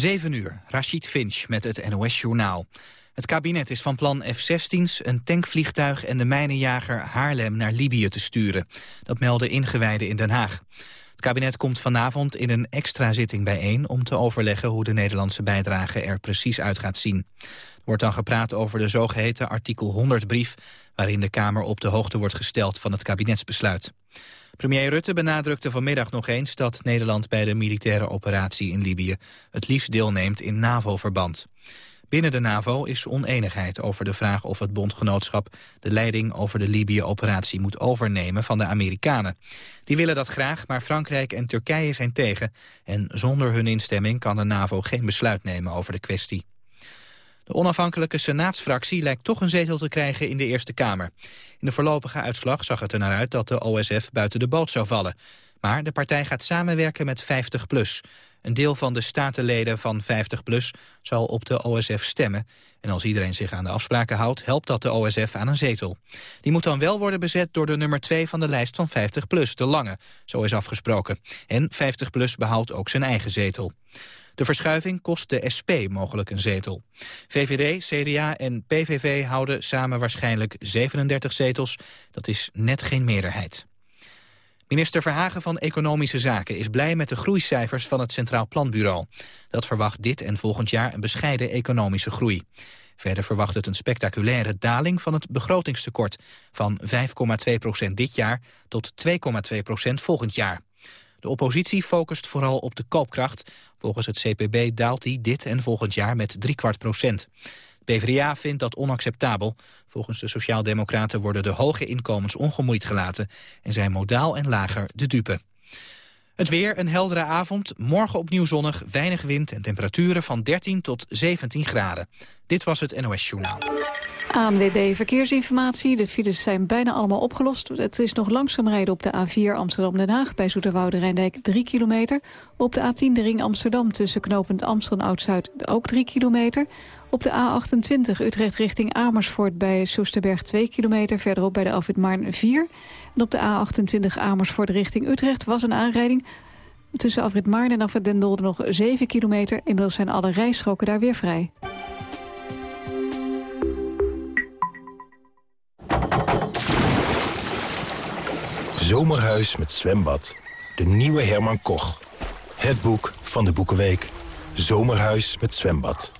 7 uur, Rashid Finch met het NOS-journaal. Het kabinet is van plan F-16's, een tankvliegtuig en de mijnenjager Haarlem naar Libië te sturen. Dat melden ingewijden in Den Haag. Het kabinet komt vanavond in een extra zitting bijeen om te overleggen hoe de Nederlandse bijdrage er precies uit gaat zien. Er wordt dan gepraat over de zogeheten artikel 100-brief, waarin de Kamer op de hoogte wordt gesteld van het kabinetsbesluit. Premier Rutte benadrukte vanmiddag nog eens dat Nederland bij de militaire operatie in Libië het liefst deelneemt in NAVO-verband. Binnen de NAVO is oneenigheid over de vraag of het bondgenootschap de leiding over de Libië-operatie moet overnemen van de Amerikanen. Die willen dat graag, maar Frankrijk en Turkije zijn tegen en zonder hun instemming kan de NAVO geen besluit nemen over de kwestie. De onafhankelijke senaatsfractie lijkt toch een zetel te krijgen in de Eerste Kamer. In de voorlopige uitslag zag het er naar uit dat de OSF buiten de boot zou vallen. Maar de partij gaat samenwerken met 50PLUS. Een deel van de statenleden van 50PLUS zal op de OSF stemmen. En als iedereen zich aan de afspraken houdt, helpt dat de OSF aan een zetel. Die moet dan wel worden bezet door de nummer 2 van de lijst van 50PLUS, de Lange. Zo is afgesproken. En 50PLUS behoudt ook zijn eigen zetel. De verschuiving kost de SP mogelijk een zetel. VVD, CDA en PVV houden samen waarschijnlijk 37 zetels. Dat is net geen meerderheid. Minister Verhagen van Economische Zaken is blij met de groeicijfers van het Centraal Planbureau. Dat verwacht dit en volgend jaar een bescheiden economische groei. Verder verwacht het een spectaculaire daling van het begrotingstekort... van 5,2% dit jaar tot 2,2% volgend jaar. De oppositie focust vooral op de koopkracht. Volgens het CPB daalt die dit en volgend jaar met kwart procent. PvdA vindt dat onacceptabel. Volgens de Sociaaldemocraten worden de hoge inkomens ongemoeid gelaten... en zijn modaal en lager de dupe. Het weer, een heldere avond, morgen opnieuw zonnig, weinig wind... en temperaturen van 13 tot 17 graden. Dit was het NOS Journaal. ANWB Verkeersinformatie. De files zijn bijna allemaal opgelost. Het is nog langzaam rijden op de A4 Amsterdam-Den Haag... bij Zoeterwoude Rijndijk 3 kilometer. Op de A10 de ring Amsterdam tussen knooppunt Amsterdam Oud-Zuid ook 3 kilometer. Op de A28 Utrecht richting Amersfoort bij Soesterberg 2 kilometer. Verderop bij de Alfred Maarn 4. En op de A28 Amersfoort richting Utrecht was een aanrijding... Tussen Afrit Maarn en Afrit Den Dolder nog 7 kilometer. Inmiddels zijn alle rijstroken daar weer vrij. Zomerhuis met zwembad. De nieuwe Herman Koch. Het boek van de Boekenweek. Zomerhuis met zwembad.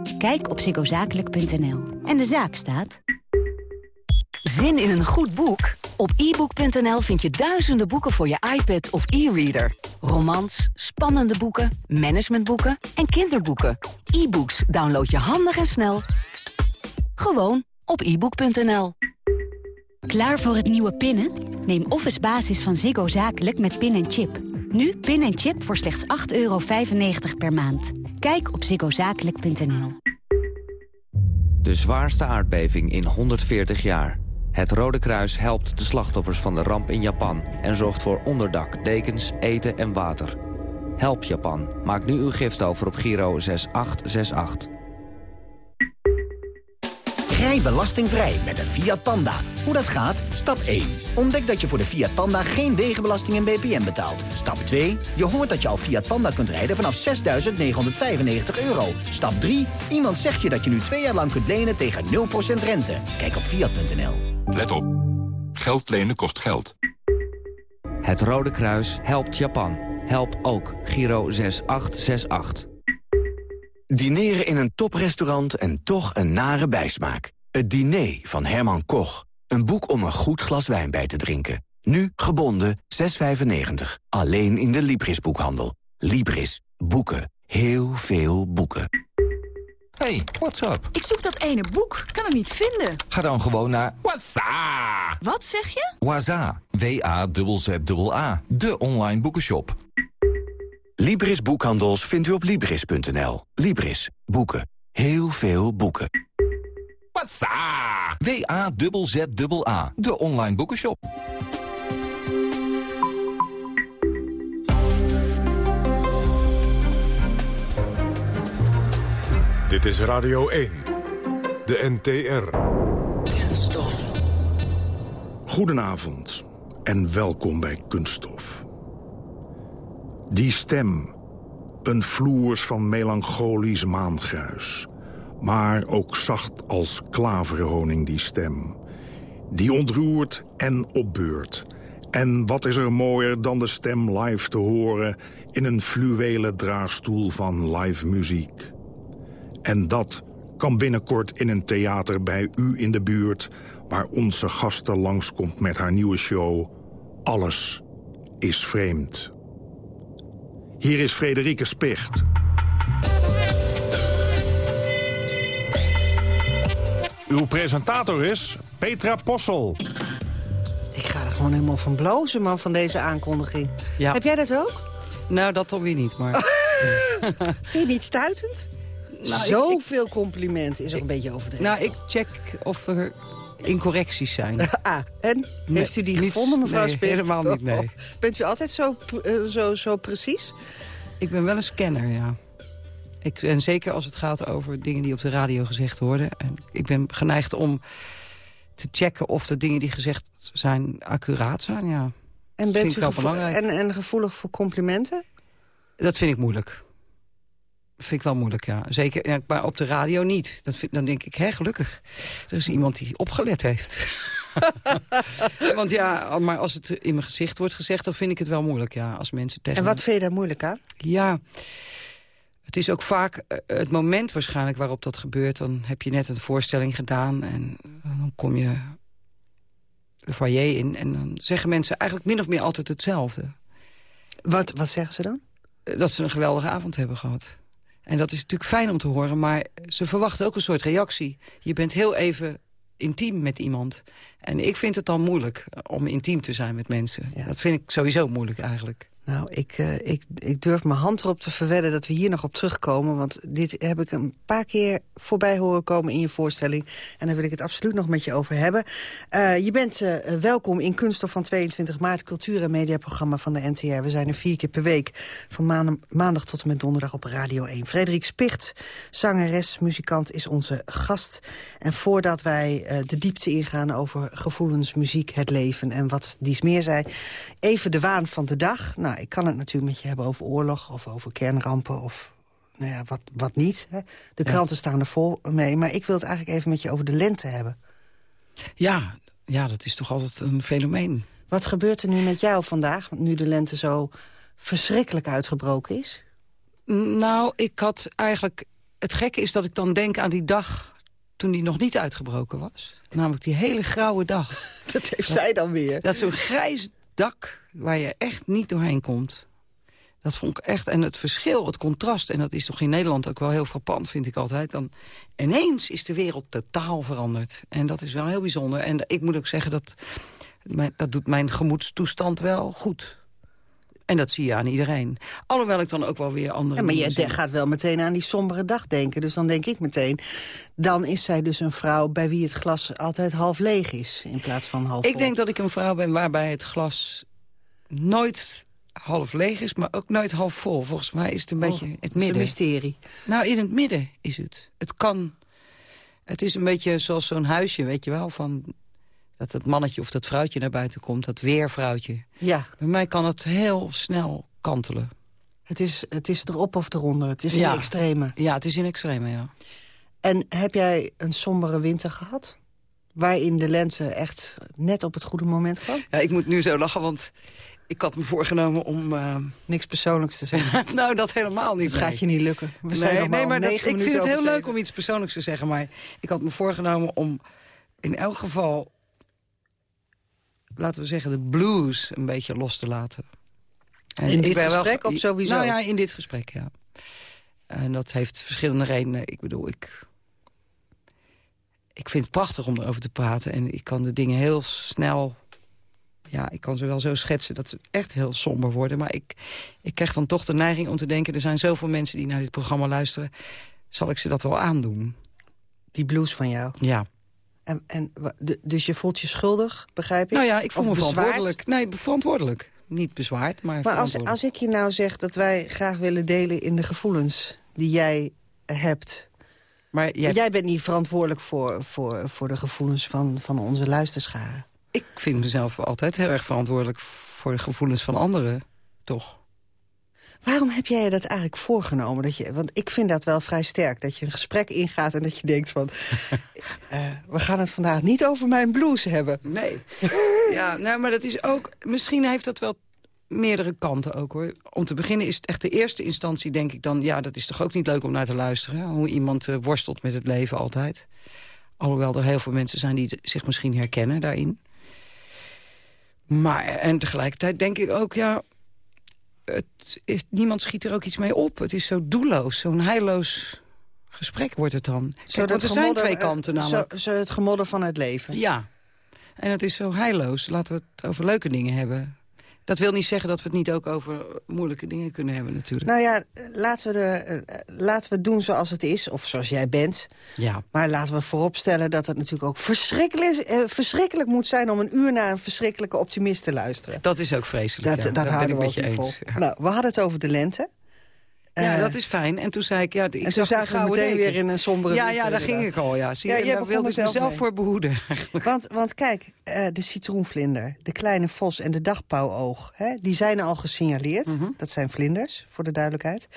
Kijk op ziggozakelijk.nl. En de zaak staat... Zin in een goed boek? Op ebook.nl vind je duizenden boeken voor je iPad of e-reader. Romans, spannende boeken, managementboeken en kinderboeken. E-books download je handig en snel. Gewoon op ebook.nl. Klaar voor het nieuwe pinnen? Neem Office Basis van Ziggo Zakelijk met pin en chip. Nu pin en chip voor slechts 8,95 per maand. Kijk op ziggozakelijk.nl. De zwaarste aardbeving in 140 jaar. Het Rode Kruis helpt de slachtoffers van de ramp in Japan... en zorgt voor onderdak, dekens, eten en water. Help Japan. Maak nu uw gift over op Giro 6868. Rij belastingvrij met een Fiat Panda. Hoe dat gaat? Stap 1. Ontdek dat je voor de Fiat Panda geen wegenbelasting en BPM betaalt. Stap 2. Je hoort dat je al Fiat Panda kunt rijden vanaf 6.995 euro. Stap 3. Iemand zegt je dat je nu twee jaar lang kunt lenen tegen 0% rente. Kijk op Fiat.nl. Let op. Geld lenen kost geld. Het Rode Kruis helpt Japan. Help ook Giro 6868. Dineren in een toprestaurant en toch een nare bijsmaak. Het diner van Herman Koch. Een boek om een goed glas wijn bij te drinken. Nu gebonden 6,95. Alleen in de Libris-boekhandel. Libris. Boeken. Heel veel boeken. Hey, what's up? Ik zoek dat ene boek. Kan het niet vinden. Ga dan gewoon naar Waza. Wat zeg je? Waza. W-A-Z-Z-A. De online boekenshop. Libris Boekhandels vindt u op Libris.nl. Libris. Boeken. Heel veel boeken. Watsa! W-A-Z-Z-A. De online boekenshop. Dit is Radio 1. De NTR. Kunststof. Goedenavond en welkom bij Kunststof. Die stem. Een vloers van melancholisch maangruis. Maar ook zacht als klaverhoning die stem. Die ontroert en opbeurt. En wat is er mooier dan de stem live te horen... in een fluwelen draagstoel van live muziek. En dat kan binnenkort in een theater bij u in de buurt... waar onze gasten langskomt met haar nieuwe show... Alles is vreemd. Hier is Frederike Spicht. Uw presentator is Petra Possel. Ik ga er gewoon helemaal van blozen, man, van deze aankondiging. Heb jij dat ook? Nou, dat toch weer niet, maar... Vind je niet stuitend? Nou, Zoveel complimenten is ook een beetje overdreven. Nou, ik check of er incorrecties zijn. ah, en? Heeft u die gevonden, mevrouw nee, helemaal niet, nee. Bent u altijd zo, uh, zo, zo precies? Ik ben wel een scanner, ja. Ik, en zeker als het gaat over dingen die op de radio gezegd worden. En ik ben geneigd om te checken of de dingen die gezegd zijn accuraat zijn, ja. En bent u en, en gevoelig voor complimenten? Dat vind ik moeilijk vind ik wel moeilijk, ja. Zeker, ja, maar op de radio niet. Dat vind, dan denk ik, hè, gelukkig. Er is iemand die opgelet heeft. Want ja, maar als het in mijn gezicht wordt gezegd... dan vind ik het wel moeilijk, ja. Als mensen tegen en wat vind je daar moeilijk aan? Ja, het is ook vaak eh, het moment waarschijnlijk waarop dat gebeurt. Dan heb je net een voorstelling gedaan en dan kom je de foyer in... en dan zeggen mensen eigenlijk min of meer altijd hetzelfde. Wat, wat zeggen ze dan? Dat ze een geweldige avond hebben gehad. En dat is natuurlijk fijn om te horen, maar ze verwachten ook een soort reactie. Je bent heel even intiem met iemand. En ik vind het dan moeilijk om intiem te zijn met mensen. Dat vind ik sowieso moeilijk eigenlijk. Nou, ik, uh, ik, ik durf mijn hand erop te verwedden dat we hier nog op terugkomen. Want dit heb ik een paar keer voorbij horen komen in je voorstelling. En daar wil ik het absoluut nog met je over hebben. Uh, je bent uh, welkom in Kunststof van 22 maart, cultuur- en mediaprogramma van de NTR. We zijn er vier keer per week, van maandag, maandag tot en met donderdag op Radio 1. Frederik Spicht, zangeres, muzikant, is onze gast. En voordat wij de diepte ingaan over gevoelens, muziek, het leven... en wat dies meer zei, even de waan van de dag... Nou, ik kan het natuurlijk met je hebben over oorlog of over kernrampen of nou ja, wat, wat niet. Hè. De kranten staan er vol mee. Maar ik wil het eigenlijk even met je over de lente hebben. Ja, ja, dat is toch altijd een fenomeen. Wat gebeurt er nu met jou vandaag, nu de lente zo verschrikkelijk uitgebroken is? Nou, ik had eigenlijk... Het gekke is dat ik dan denk aan die dag toen die nog niet uitgebroken was. Namelijk die hele grauwe dag. Dat heeft zij dan weer. Dat zo'n grijs dak waar je echt niet doorheen komt. Dat vond ik echt. En het verschil, het contrast, en dat is toch in Nederland ook wel heel frappant, vind ik altijd. Dan ineens is de wereld totaal veranderd. En dat is wel heel bijzonder. En ik moet ook zeggen, dat, dat doet mijn gemoedstoestand wel goed. En dat zie je aan iedereen. Alhoewel ik dan ook wel weer andere ja, Maar je gaat wel meteen aan die sombere dag denken. Dus dan denk ik meteen... dan is zij dus een vrouw bij wie het glas altijd half leeg is... in plaats van half Ik denk dat ik een vrouw ben waarbij het glas nooit half leeg is, maar ook nooit half vol. Volgens mij is het een oh, beetje het midden. Het een mysterie. Nou, in het midden is het. Het kan... Het is een beetje zoals zo'n huisje, weet je wel, van dat het mannetje of dat vrouwtje naar buiten komt, dat weervrouwtje. Ja. Bij mij kan het heel snel kantelen. Het is, het is erop of eronder, het is in extreme. Ja, het is in extreme, ja. En heb jij een sombere winter gehad? Waarin de lente echt net op het goede moment kwam? Ja, ik moet nu zo lachen, want ik had me voorgenomen om... Uh... Niks persoonlijks te zeggen. nou, dat helemaal niet. Dat gaat je niet lukken. We zijn nee, nee, maar dat, ik vind het heel leuk om iets persoonlijks te zeggen. Maar ik had me voorgenomen om in elk geval... laten we zeggen, de blues een beetje los te laten. En in dit gesprek of sowieso? Nou ja, in dit gesprek, ja. En dat heeft verschillende redenen. Ik bedoel, ik... Ik vind het prachtig om erover te praten. En ik kan de dingen heel snel ja, ik kan ze wel zo schetsen dat ze echt heel somber worden. Maar ik, ik krijg dan toch de neiging om te denken... er zijn zoveel mensen die naar dit programma luisteren... zal ik ze dat wel aandoen. Die blues van jou? Ja. En, en, dus je voelt je schuldig, begrijp ik? Nou ja, ik voel Of me bezwaard? verantwoordelijk. Nee, verantwoordelijk. Niet bezwaard, maar, Maar als, als ik je nou zeg dat wij graag willen delen in de gevoelens die jij hebt... Maar jij... jij bent niet verantwoordelijk voor, voor, voor de gevoelens van, van onze luisterscharen. Ik vind mezelf altijd heel erg verantwoordelijk voor de gevoelens van anderen, toch? Waarom heb jij je dat eigenlijk voorgenomen? Dat je, want ik vind dat wel vrij sterk. Dat je een gesprek ingaat en dat je denkt van... eh, we gaan het vandaag niet over mijn blues hebben. Nee. ja, nou, maar dat is ook... Misschien heeft dat wel meerdere kanten ook, hoor. Om te beginnen is het echt de eerste instantie, denk ik dan... ja, dat is toch ook niet leuk om naar te luisteren... hoe iemand eh, worstelt met het leven altijd. Alhoewel er heel veel mensen zijn die zich misschien herkennen daarin. Maar, en tegelijkertijd denk ik ook, ja... Het is, niemand schiet er ook iets mee op. Het is zo doelloos, zo'n heilloos gesprek wordt het dan. Kijk, want er zijn twee eh, kanten namelijk. Zo, zo het gemodder van het leven. Ja. En het is zo heilloos. Laten we het over leuke dingen hebben. Dat wil niet zeggen dat we het niet ook over moeilijke dingen kunnen hebben natuurlijk. Nou ja, laten we, de, eh, laten we het doen zoals het is, of zoals jij bent. Ja. Maar laten we vooropstellen dat het natuurlijk ook verschrikkelijk, eh, verschrikkelijk moet zijn... om een uur naar een verschrikkelijke optimist te luisteren. Dat is ook vreselijk, Dat, ja. dat houden we ook niet vol. Nou, we hadden het over de lente. Ja, dat is fijn. En toen zei ik, ja, ik en toen zag de zaten we meteen weer in een sombere Ja, ja, daar ging ik al, ja. Zie Ja, daar wilde ik zelf mezelf mee. voor behoeden. Want, want kijk, eh, de citroenvlinder, de kleine vos en de dagpauwoog... Hè, die zijn al gesignaleerd. Mhm. Dat zijn vlinders, voor de duidelijkheid.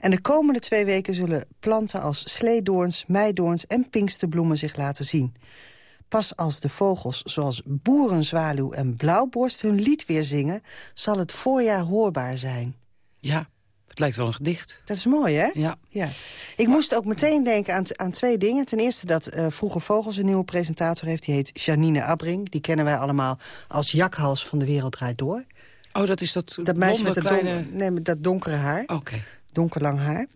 En de komende twee weken zullen planten als sleedoorns, meidoorns... en pinksterbloemen zich laten zien. Pas als de vogels zoals boerenzwaluw en blauwborst hun lied weer zingen... zal het voorjaar hoorbaar zijn. Ja, het lijkt wel een gedicht. Dat is mooi, hè? Ja. Ja. Ik moest ook meteen denken aan, aan twee dingen. Ten eerste dat eh Vroege Vogels een nieuwe presentator heeft. Die heet Janine Abbring. Die kennen wij allemaal als jakhals van De Wereld Draait Door. Oh, dat is dat, Dat meisje met dat, kleine... nee, dat donkere haar. Oké. Donkerlang haar.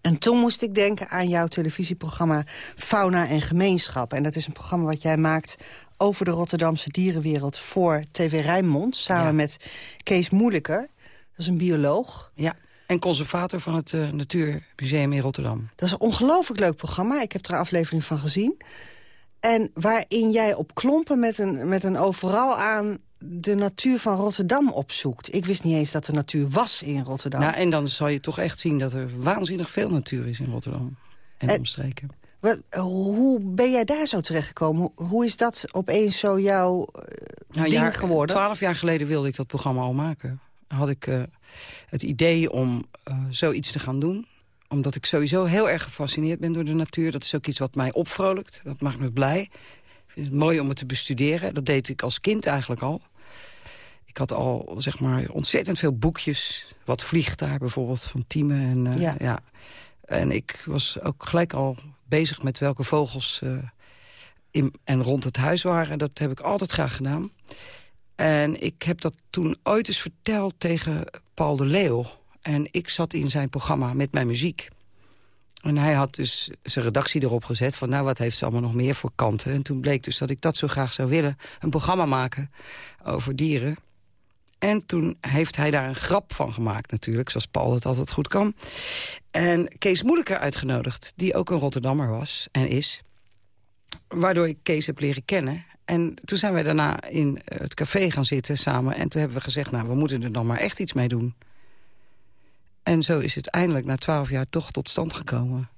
En toen moest ik denken aan jouw televisieprogramma Fauna en Gemeenschap. En dat is een programma wat jij maakt over de Rotterdamse dierenwereld... voor TV Rijnmond, samen Ja. met Kees Moeilijker. Dat is een bioloog. Ja, en conservator van het eh, Natuurmuseum in Rotterdam. Dat is een ongelooflijk leuk programma. Ik heb er een aflevering van gezien. En waarin jij op klompen met een, met een overal aan de natuur van Rotterdam opzoekt. Ik wist niet eens dat er natuur was in Rotterdam. Nou, en dan zal je toch echt zien dat er waanzinnig veel natuur is in Rotterdam. En En- omstreken. Wat, hoe ben jij daar zo terechtgekomen? Hoe, hoe is dat opeens zo jouw eh, Nou, ding jaar- geworden? Twaalf jaar geleden wilde ik dat programma al maken. Had ik eh, het idee om eh, zoiets te gaan doen. Omdat ik sowieso heel erg gefascineerd ben door de natuur. Dat is ook iets wat mij opvrolijkt. Dat maakt me blij. Ik vind het mooi om het te bestuderen. Dat deed ik als kind eigenlijk al. Ik had al zeg maar, ontzettend veel boekjes. Wat vliegt daar bijvoorbeeld van Thieme. En, eh, Ja. ja. en ik was ook gelijk al bezig met welke vogels in en rond het huis waren. Dat heb ik altijd graag gedaan. En ik heb dat toen ooit eens verteld tegen Paul de Leeuw. En ik zat in zijn programma met mijn muziek. En hij had dus zijn redactie erop gezet van... nou, wat heeft ze allemaal nog meer voor kanten? En toen bleek dus dat ik dat zo graag zou willen. Een programma maken over dieren. En toen heeft hij daar een grap van gemaakt natuurlijk. Zoals Paul dat altijd goed kan. En Kees Moeilijker uitgenodigd. Die ook een Rotterdammer was en is. Waardoor ik Kees heb leren kennen. En toen zijn wij daarna in eh, het café gaan zitten samen. En toen hebben we gezegd, nou, we moeten er dan maar echt iets mee doen. En zo is het eindelijk na twaalf jaar toch tot stand gekomen.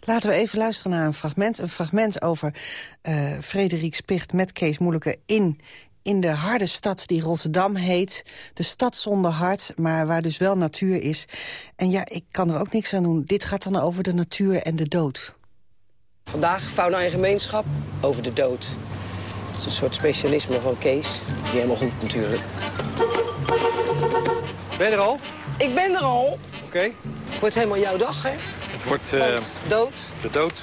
Laten we even luisteren naar een fragment. Een fragment over eh Frederik Spicht met Kees Moeilijke in, in de harde stad die Rotterdam heet. De stad zonder hart, maar waar dus wel natuur is. En ja, ik kan er ook niks aan doen. Dit gaat dan over de natuur en de dood. Vandaag fauna en gemeenschap over de dood. Dat is een soort specialisme van Kees. Die helemaal goed natuurlijk. Ben je er al? Ik ben er al. Oké. Wordt helemaal jouw dag, hè? Het wordt eh, dood. de dood.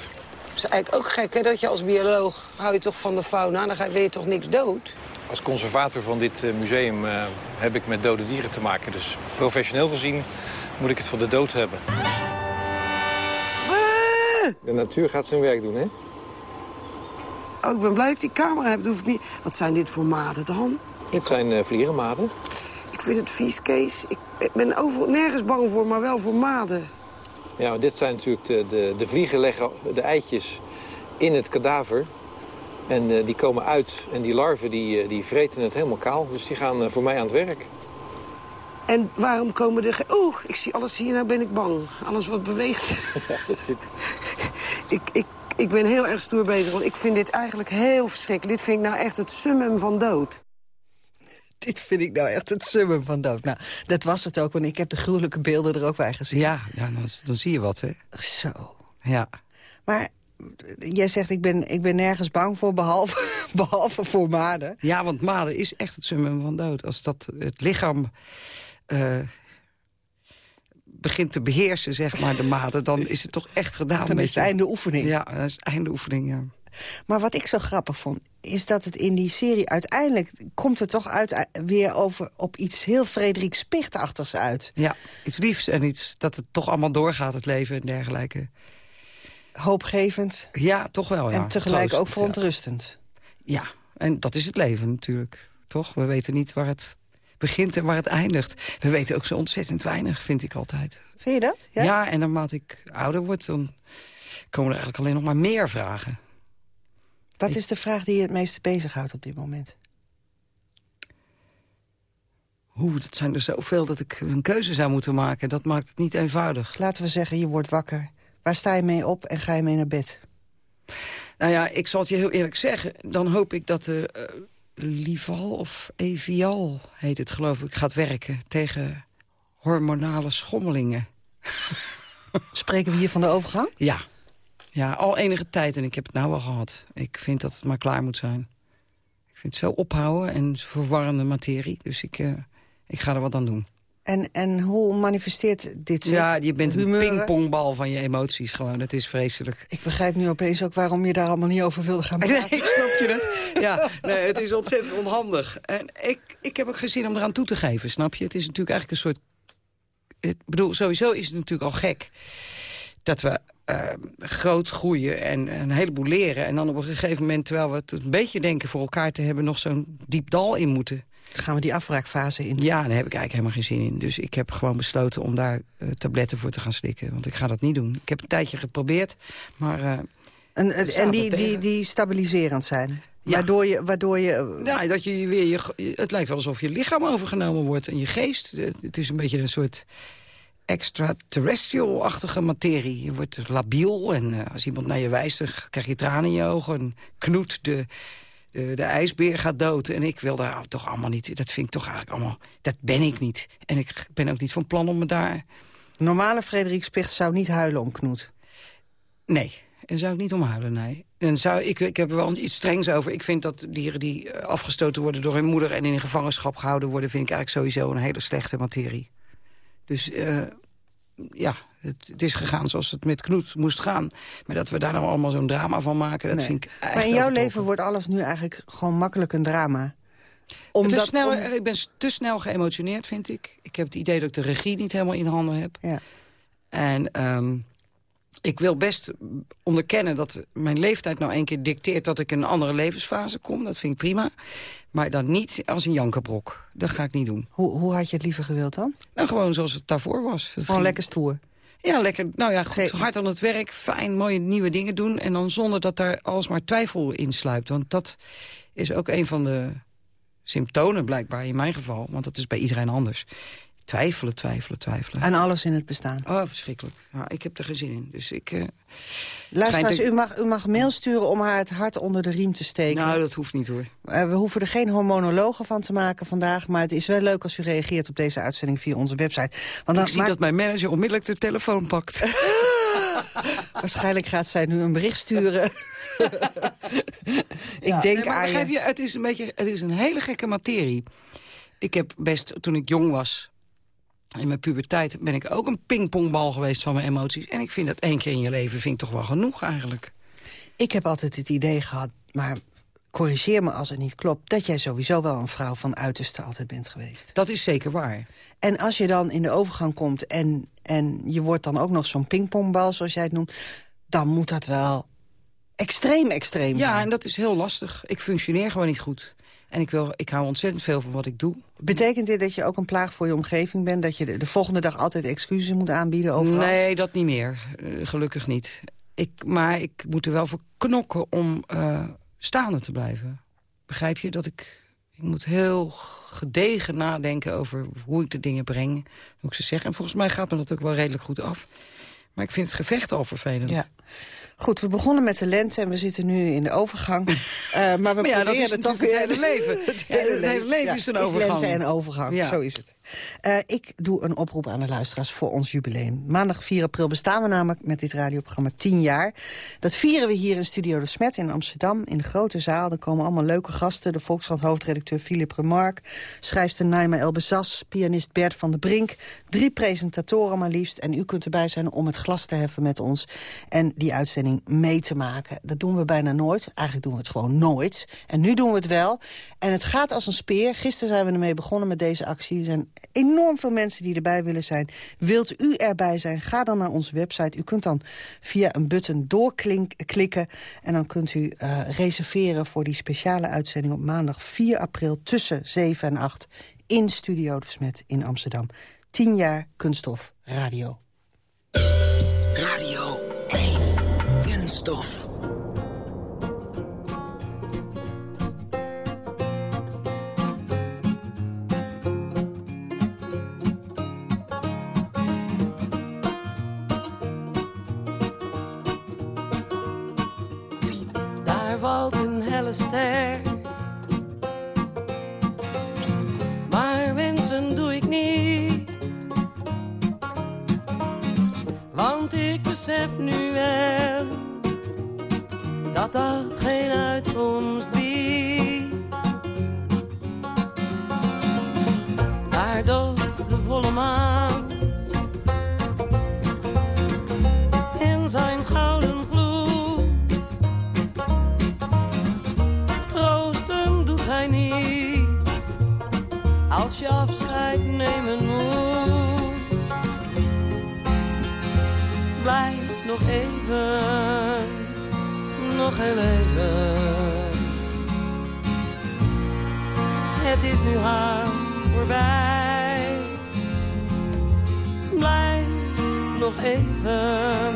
Dat is eigenlijk ook gek, hè? Dat je als bioloog hou je toch van de fauna. Dan ga je toch niks dood? Als conservator van dit eh, museum eh, heb ik met dode dieren te maken. Dus professioneel gezien moet ik het voor de dood hebben. De natuur gaat zijn werk doen, hè? Oh, ik ben blij dat ik die camera heb. Hoef ik niet... Wat zijn dit voor maten dan? Het zijn eh vlierenmaden. Ik vind het vies, Kees. Ik ben overal nergens bang voor, maar wel voor maden. Ja, dit zijn natuurlijk de, de, de vliegen leggen de eitjes in het kadaver. En eh, die komen uit en die larven die, eh, die vreten het helemaal kaal. Dus die gaan voor mij aan het werk. En waarom komen er... ge- Oeh, ik zie alles hier, nou ben ik bang. Alles wat beweegt. ik, ik, ik ben heel erg stoer bezig, want ik vind dit eigenlijk heel verschrikkelijk. Dit vind ik nou echt het summum van dood. Dit vind ik nou echt het summum van dood. Nou, dat was het ook, want ik heb de gruwelijke beelden er ook bij gezien. Ja, ja dan, dan zie je wat, hè. Zo. Ja. Maar jij zegt, ik ben, ik ben nergens bang voor, behalve, behalve voor maden. Ja, want maden is echt het summum van dood. Als dat het lichaam eh, begint te beheersen, zeg maar, de maden... dan is het toch echt gedaan Dan met is het einde oefening. Ja, dat is het einde oefening, ja. Maar wat ik zo grappig vond, is dat het in die serie uiteindelijk... komt het toch uit, eh, weer over op iets heel Frederik Spichtachtigs uit. Ja, iets liefs en iets dat het toch allemaal doorgaat, het leven en dergelijke. Hoopgevend. Ja, toch wel, ja. en tegelijk Troost, ook ja. verontrustend. Ja, en dat is het leven natuurlijk. Toch? We weten niet waar het begint en waar het eindigt. We weten ook zo ontzettend weinig, vind ik altijd. Vind je dat? Ja, en naarmate ik ouder word, dan komen er eigenlijk alleen nog maar meer vragen. Wat is de vraag die je het meeste bezighoudt op dit moment? Oeh, dat zijn er zoveel dat ik een keuze zou moeten maken. Dat maakt het niet eenvoudig. Laten we zeggen, je wordt wakker. Waar sta je mee op en ga je mee naar bed? Nou ja, ik zal het je heel eerlijk zeggen. Dan hoop ik dat eh, Lival of Evial, heet het geloof ik, gaat werken tegen hormonale schommelingen. Spreken we hier van de overgang? Ja. Ja, al enige tijd en ik heb het nou al gehad. Ik vind dat het maar klaar moet zijn. Ik vind het zo ophouden en verwarrende materie. Dus ik, eh, ik ga er wat aan doen. En, en hoe manifesteert dit zich? Ja, je bent een pingpongbal van je emoties gewoon. Het is vreselijk. Ik begrijp nu opeens ook waarom je daar allemaal niet over wilde gaan praten. Nee, snap je het? Ja, nee, het is ontzettend onhandig. En ik, ik heb ook geen zin om eraan toe te geven, snap je? Het is natuurlijk eigenlijk een soort... Ik bedoel, sowieso is het natuurlijk al gek... dat we eh, groot groeien en een heleboel leren... en dan op een gegeven moment, terwijl we het een beetje denken voor elkaar te hebben... nog zo'n diep dal in moeten. Gaan we die afbraakfase in? Ja, daar heb ik eigenlijk helemaal geen zin in. Dus ik heb gewoon besloten om daar eh, tabletten voor te gaan slikken. Want ik ga dat niet doen. Ik heb een tijdje geprobeerd, maar... eh, En, het en, die, die, die stabiliserend zijn? Waardoor je... Waardoor je Ja, dat je weer je, het lijkt wel alsof je lichaam overgenomen wordt en je geest. Het is een beetje een soort extraterrestrial-achtige materie. Je wordt labiel en eh, als iemand naar je wijst, dan krijg je tranen in je ogen. En Knoet, de, de, de ijsbeer, gaat dood. En ik wil daar toch allemaal niet... Dat vind ik toch eigenlijk allemaal... Dat ben ik niet. En ik ben ook niet van plan om me daar... normale Frederik Spicht zou niet huilen om Knoet. Nee, daar zou ik niet om huilen, nee. En zou, ik, ik heb er wel iets strengs over. Ik vind dat dieren die eh, afgestoten worden door hun moeder... en in gevangenschap gehouden worden... vind ik eigenlijk sowieso een hele slechte materie. Dus eh, ja, het, het is gegaan zoals het met Knoet moest gaan. Maar dat we daar nou allemaal zo'n drama van maken... dat Nee. vind ik echt Maar in jouw leven wordt alles nu eigenlijk gewoon makkelijk een drama. Omdat, snel, om- Ik ben te snel geëmotioneerd, vind ik. Ik heb het idee dat ik de regie niet helemaal in handen heb. Ja. En ehm, ik wil best onderkennen dat mijn leeftijd nou een keer dicteert... dat ik in een andere levensfase kom. Dat vind ik prima. Maar dan niet als een jankerbrok. Dat ga ik niet doen. Hoe, hoe had je het liever gewild dan? Nou, gewoon zoals het daarvoor was. Het Gewoon ging- lekker stoer. Ja, lekker. Nou ja, goed, hard aan het werk, fijn, mooie nieuwe dingen doen. En dan zonder dat daar alsmaar twijfel in sluipt. Want dat is ook een van de symptomen blijkbaar in mijn geval. Want dat is bij iedereen anders. Twijfelen, twijfelen, twijfelen. Aan alles in het bestaan. Oh, verschrikkelijk. Ja, ik heb er geen zin in. Dus ik... Luisteraars, schijnt u mag, u mag mail sturen om haar het hart onder de riem te steken. Nou, dat hoeft niet hoor. Eh, we hoeven er geen hormonologen van te maken vandaag... maar het is wel leuk als u reageert op deze uitzending via onze website. Want dan ik zie dat mijn manager onmiddellijk de telefoon pakt. Waarschijnlijk gaat zij nu een bericht sturen. Ik Ja, denk nee, maar aan begrijp je. je, het is, een beetje, het is een hele gekke materie. Ik heb best, toen ik jong was, in mijn puberteit... ben ik ook een pingpongbal geweest van mijn emoties. En ik vind dat één keer in je leven vind ik toch wel genoeg eigenlijk. Ik heb altijd het idee gehad, maar corrigeer me als het niet klopt... dat jij sowieso wel een vrouw van uiterste altijd bent geweest. Dat is zeker waar. En als je dan in de overgang komt en, en je wordt dan ook nog zo'n pingpongbal, zoals jij het noemt... dan moet dat wel extreem extreem Ja, zijn. en dat is heel lastig. Ik functioneer gewoon niet goed. En ik, wil, ik hou ontzettend veel van wat ik doe. Betekent dit dat je ook een plaag voor je omgeving bent? Dat je de, de volgende dag altijd excuses moet aanbieden overal? Nee, dat niet meer. Uh, gelukkig niet. Ik, maar ik moet er wel voor knokken om uh, staande te blijven. Begrijp je dat ik... Ik moet heel gedegen nadenken over hoe ik de dingen breng. Hoe ik ze zeg. En volgens mij gaat me dat ook wel redelijk goed af. Maar ik vind het gevecht al vervelend. Ja. Goed, we begonnen met de lente en we zitten nu in de overgang. Uh, maar we maar ja, proberen is toch weer... het hele leven. het hele, het hele leven is een overgang. Is lente en overgang, zo is het. Uh, ik doe een oproep aan de luisteraars voor ons jubileum. Maandag 4 april bestaan we namelijk met dit radioprogramma 10 jaar. Dat vieren we hier in Studio De Smet in Amsterdam, in de grote zaal. Er komen allemaal leuke gasten. De Volkskrant hoofdredacteur Philip Remarque, schrijfster Naima Elbezas, pianist Bert van der Brink. Drie presentatoren maar liefst. En u kunt erbij zijn om het glas te heffen met ons. En die uitzending mee te maken. Dat doen we bijna nooit. Eigenlijk doen we het gewoon nooit. En nu doen we het wel. En het gaat als een speer. Gisteren zijn we ermee begonnen met deze actie. Er zijn enorm veel mensen die erbij willen zijn. Wilt u erbij zijn? Ga dan naar onze website. U kunt dan via een button doorklikken. En dan kunt u uh, reserveren voor die speciale uitzending op maandag 4 april tussen 7 en 8 in Studio de Smet in Amsterdam. 10 jaar kunststof radio. Radio 1. Kunststof. Daar valt een helle ster. Maar wensen doe ik niet. Want ik besef nu wel dat dat geen uitkomst biedt. Daar dooft de volle maan in zijn gouden gloed. Troosten doet hij niet als je afscheid nemen moet. Blijf nog even nog heel even. Het is nu haast voorbij. Blijf nog even,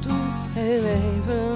doe heel even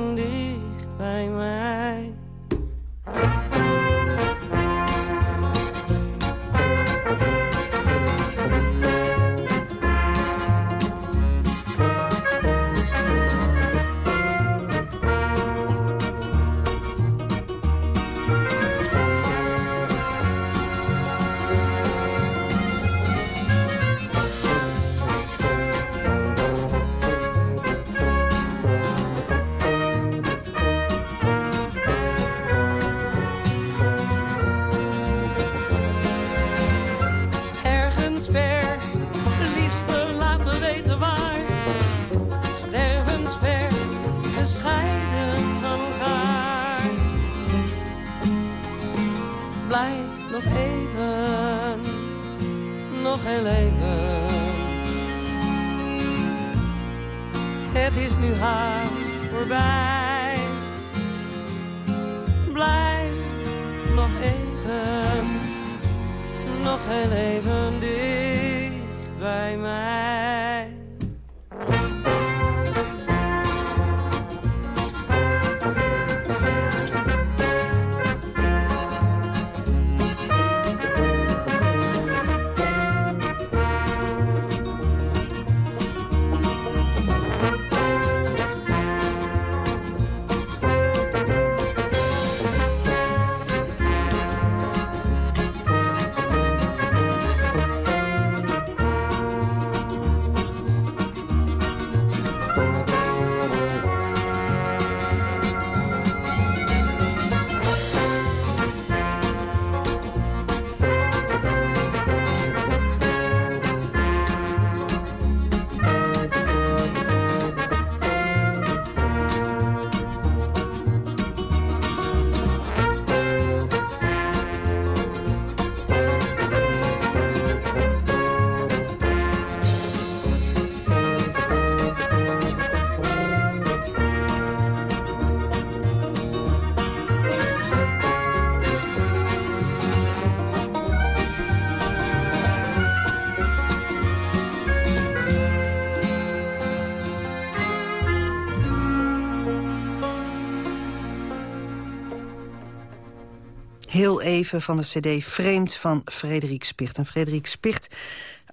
heel even van de cd Vreemd van Frederik Spicht. En Frederik Spicht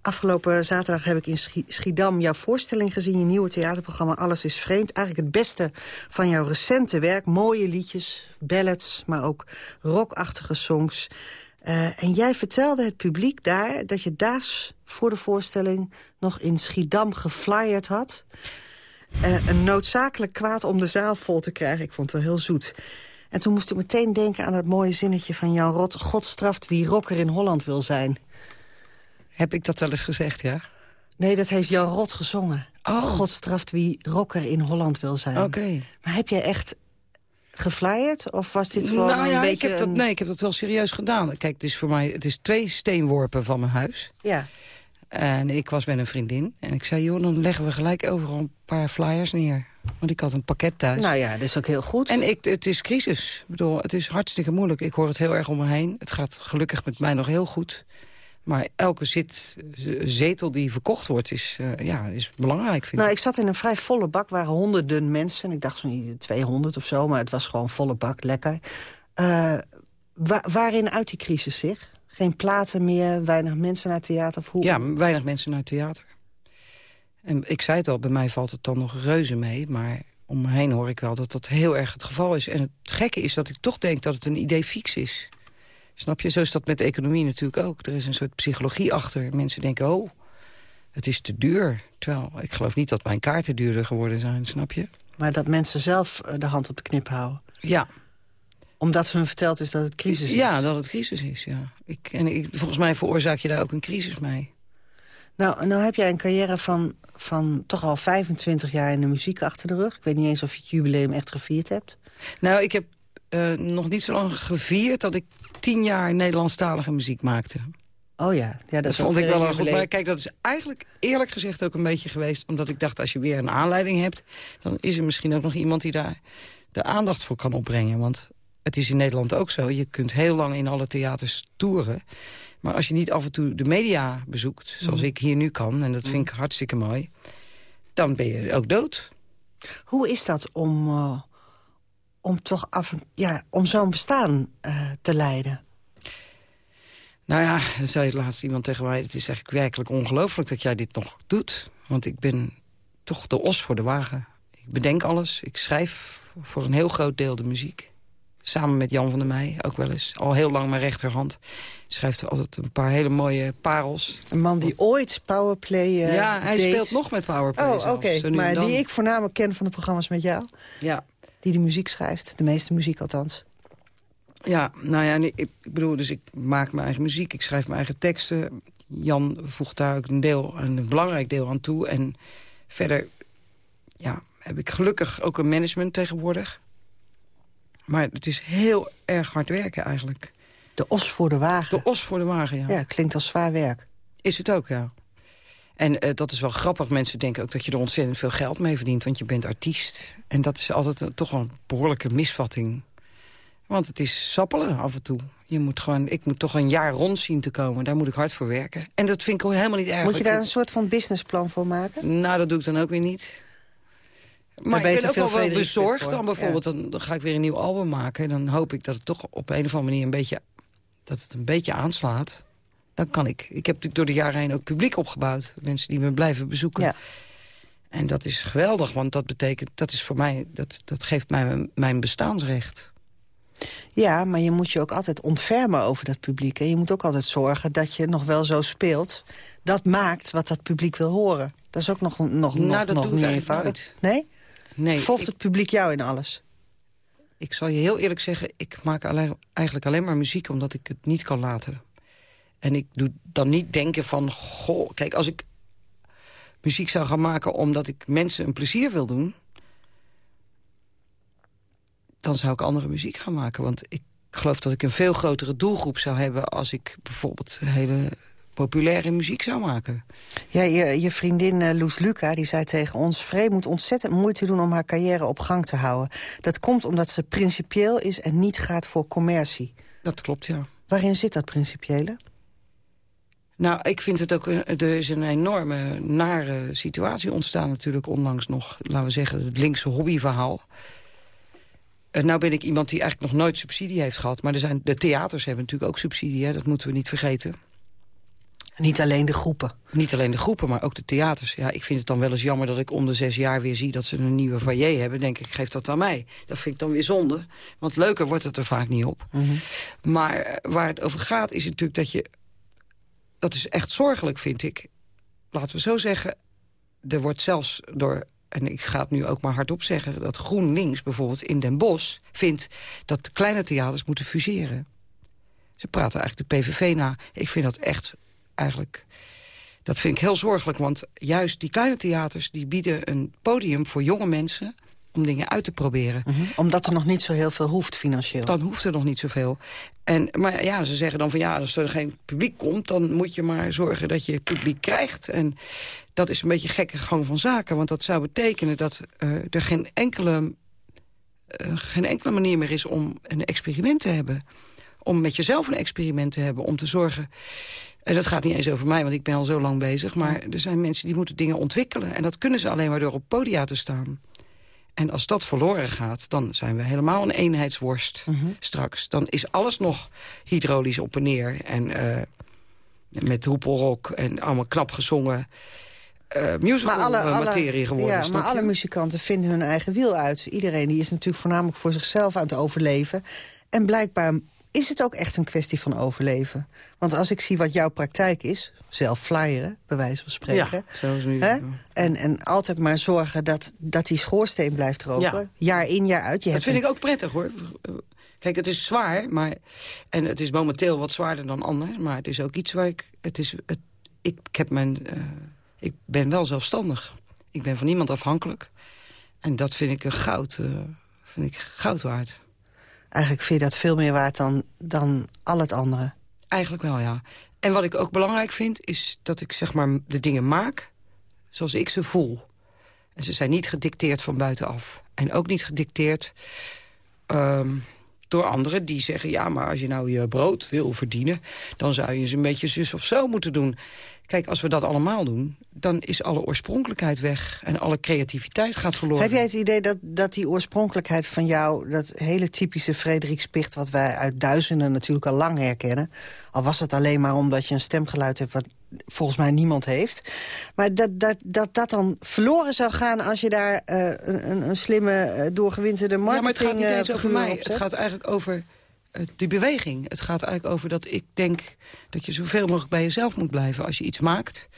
Afgelopen zaterdag heb ik in Schiedam jouw voorstelling gezien... je nieuwe theaterprogramma Alles is Vreemd. Eigenlijk het beste van jouw recente werk. Mooie liedjes, ballads, maar ook rockachtige songs. Uh, en jij vertelde het publiek daar dat je daags voor de voorstelling... nog in Schiedam geflyerd had. Uh, een noodzakelijk kwaad om de zaal vol te krijgen. Ik vond het wel heel zoet. En toen moest ik meteen denken aan dat mooie zinnetje van Jan Rot... God straft wie rocker in Holland wil zijn. Heb ik dat wel eens gezegd, ja? Nee, dat heeft Jan Rot gezongen. Oh. God straft wie rocker in Holland wil zijn. Oké. Maar heb jij echt geflyerd? Of was dit gewoon nou, ja, een beetje ik heb dat, Nee, ik heb dat wel serieus gedaan. Kijk, het is voor mij het is twee steenworpen van mijn huis. Ja. En ik was met een vriendin. En ik zei, joh, dan leggen we gelijk overal een paar flyers neer. Want ik had een pakket thuis. Nou ja, dat is ook heel goed. En ik, het is crisis. Ik bedoel, het is hartstikke moeilijk. Ik hoor het heel erg om me heen. Het gaat gelukkig met mij nog heel goed. Maar elke zit, zetel die verkocht wordt is, uh, ja, is belangrijk, vind nou, ik. ik zat in een vrij volle bak, waren honderden mensen. En ik dacht zo'n 200 of zo, maar het was gewoon volle bak, lekker. Uh, waarin uit die crisis zich? Geen platen meer, weinig mensen naar theater? Of hoe? Ja, weinig mensen naar theater. En ik zei het al, bij mij valt het dan nog reuze mee. Maar om me heen hoor ik wel dat dat heel erg het geval is. En het gekke is dat ik toch denk dat het een idee fix is. Snap je? Zo is dat met de economie natuurlijk ook. Er is een soort psychologie achter. Mensen denken, oh, het is te duur. Terwijl ik geloof niet dat mijn kaarten duurder geworden zijn, snap je? Maar dat mensen zelf eh, de hand op de knip houden. Ja. Omdat hun verteld is dat het crisis is. Ja, dat het crisis is, ja. Ik, en ik, volgens mij veroorzaak je daar ook een crisis mee. Nou, nou heb jij een carrière van, van toch al 25 jaar in de muziek achter de rug. Ik weet niet eens of je het jubileum echt gevierd hebt. Nou, ik heb uh, nog niet zo lang gevierd... dat ik tien jaar Nederlandstalige muziek maakte. Oh ja, ja dat, dat vond ik wel een goed. Maar kijk, dat is eigenlijk eerlijk gezegd ook een beetje geweest... omdat ik dacht, als je weer een aanleiding hebt... dan is er misschien ook nog iemand die daar de aandacht voor kan opbrengen. Want het is in Nederland ook zo. Je kunt heel lang in alle theaters toeren. Maar als je niet af en toe de media bezoekt, zoals mhm. ik hier nu kan... en dat vind ik hartstikke mooi, dan ben je ook dood. Hoe is dat om... Uh om toch af en, ja, om zo'n bestaan uh, te leiden? Nou ja, dan zei het laatst iemand tegen mij... het is eigenlijk werkelijk ongelooflijk dat jij dit nog doet. Want ik ben toch de os voor de wagen. Ik bedenk alles. Ik schrijf voor een heel groot deel de muziek. Samen met Jan van der Meij, ook wel eens. Al heel lang mijn rechterhand. Schrijft altijd een paar hele mooie parels. Een man die ooit Powerplay uh, Ja, hij speelt nog met Powerplay Oh, oké. Maar die ik voornamelijk ken van de programma's met jou. Ja die de muziek schrijft. De meeste muziek althans. Ja, nou ja, ik, ik bedoel, dus ik maak mijn eigen muziek. Ik schrijf mijn eigen teksten. Jan voegt daar ook een, deel, een belangrijk deel aan toe. En verder ja, heb ik gelukkig ook een management tegenwoordig. Maar het is heel erg hard werken eigenlijk. De os voor de wagen. De os voor de wagen, ja. Ja, klinkt als zwaar werk. Is het ook, ja. En uh, dat is wel grappig. Mensen denken ook dat je er ontzettend veel geld mee verdient. Want je bent artiest. En dat is altijd toch wel een behoorlijke misvatting. Want het is sappelen af en toe. Je moet gewoon, ik moet toch een jaar rond zien te komen. Daar moet ik hard voor werken. En dat vind ik ook helemaal niet erg. Moet je daar een soort van businessplan voor maken? Nou, dat doe ik dan ook weer niet. Maar ik ben ook wel, wel bezorgd. Dan bijvoorbeeld, dan, dan, ga ik weer een nieuw album maken. En dan hoop ik dat het toch op een of andere manier een beetje, dat het een beetje aanslaat dan kan ik. Ik heb natuurlijk door de jaren heen ook publiek opgebouwd. Mensen die me blijven bezoeken. Ja. En dat is geweldig, want dat betekent, dat is voor mij, dat, dat geeft mij mijn bestaansrecht. Ja, maar je moet je ook altijd ontfermen over dat publiek. En je moet ook altijd zorgen dat je nog wel zo speelt. Dat maakt wat dat publiek wil horen. Dat is ook nog, nog, nou, nog, dat nog niet eenvoudig. Nee? Nee. Volgt het publiek jou in alles? Ik zal je heel eerlijk zeggen, ik maak alleen, eigenlijk alleen maar muziek... omdat ik het niet kan laten. En ik doe dan niet denken van... Goh, kijk, als ik muziek zou gaan maken omdat ik mensen een plezier wil doen... dan zou ik andere muziek gaan maken. Want ik geloof dat ik een veel grotere doelgroep zou hebben... als ik bijvoorbeeld hele populaire muziek zou maken. Ja, je, je vriendin uh, Loes Luca die zei tegen ons... Vree moet ontzettend moeite doen om haar carrière op gang te houden. Dat komt omdat ze principieel is en niet gaat voor commercie. Dat klopt, ja. Waarin zit dat principiële? Nou, ik vind het ook... Er is een enorme nare situatie ontstaan natuurlijk onlangs nog. Laten we zeggen, het linkse hobbyverhaal. Uh, nou ben ik iemand die eigenlijk nog nooit subsidie heeft gehad. Maar er zijn, de theaters hebben natuurlijk ook subsidie, hè? dat moeten we niet vergeten. Niet alleen de groepen. Niet alleen de groepen, maar ook de theaters. Ja, ik vind het dan wel eens jammer dat ik om de zes jaar weer zie... dat ze een nieuwe foyer hebben. denk ik, geef dat aan mij. Dat vind ik dan weer zonde. Want leuker wordt het er vaak niet op. Mhm. Maar eh, waar het over gaat is natuurlijk dat je... Dat is echt zorgelijk, vind ik. Laten we zo zeggen... Er wordt zelfs door en ik ga het nu ook maar hardop zeggen... dat GroenLinks bijvoorbeeld in Den Bosch vindt... dat de kleine theaters moeten fuseren. Ze praten eigenlijk de PVV na. Ik vind dat echt eigenlijk... Dat vind ik heel zorgelijk, want juist die kleine theaters... die bieden een podium voor jonge mensen om dingen uit te proberen. Mhm. Omdat er nog niet zo heel veel hoeft financieel. Dan hoeft er nog niet zoveel. En, maar ja, ze zeggen dan van ja, als er geen publiek komt... dan moet je maar zorgen dat je publiek krijgt. En dat is een beetje een gekke gang van zaken. Want dat zou betekenen dat uh, er geen enkele, uh, geen enkele manier meer is om een experiment te hebben. Om met jezelf een experiment te hebben. Om te zorgen en dat gaat niet eens over mij, want ik ben al zo lang bezig. Maar er zijn mensen die moeten dingen ontwikkelen. En dat kunnen ze alleen maar door op podia te staan. En als dat verloren gaat, dan zijn we helemaal een eenheidsworst straks. Dan is alles nog hydraulisch op en neer. En uh, met hoepelrok en allemaal knap gezongen. Uh, musical maar alle, alle, materie geworden. Ja, maar alle muzikanten vinden hun eigen wiel uit. Iedereen die is natuurlijk voornamelijk voor zichzelf aan het overleven. En blijkbaar is het ook echt een kwestie van overleven. Want als ik zie wat jouw praktijk is, zelf flyeren, bij wijze van spreken. Ja, nu. Hè? En, en altijd maar zorgen dat, dat die schoorsteen blijft roken. Ja. Jaar in, jaar uit. Je dat vind ik ook prettig hoor. Kijk, het is zwaar, maar, en het is momenteel wat zwaarder dan anders. Maar het is ook iets waar ik... Het is, het, ik, ik, heb mijn, uh, ik ben wel zelfstandig. Ik ben van niemand afhankelijk. En dat vind ik een goud, uh, vind ik goud waard. Eigenlijk vind je dat veel meer waard dan, dan al het andere. Eigenlijk wel, ja. En wat ik ook belangrijk vind, is dat ik zeg maar de dingen maak zoals ik ze voel. En ze zijn niet gedicteerd van buitenaf. En ook niet gedicteerd um, door anderen die zeggen... ja, maar als je nou je brood wil verdienen... dan zou je ze een beetje zus of zo moeten doen. Kijk, als we dat allemaal doen, dan is alle oorspronkelijkheid weg. En alle creativiteit gaat verloren. Heb jij het idee dat, dat die oorspronkelijkheid van jou... dat hele typische Frederik Spicht... wat wij uit duizenden natuurlijk al lang herkennen... al was het alleen maar omdat je een stemgeluid hebt... wat volgens mij niemand heeft. Maar dat dat, dat, dat dan verloren zou gaan als je daar uh, een, een slimme, uh, doorgewinterde marketing... Ja, maar het gaat niet eens over mij. Het gaat eigenlijk over die beweging. Het gaat eigenlijk over dat ik denk dat je zoveel mogelijk bij jezelf moet blijven. Als je iets maakt,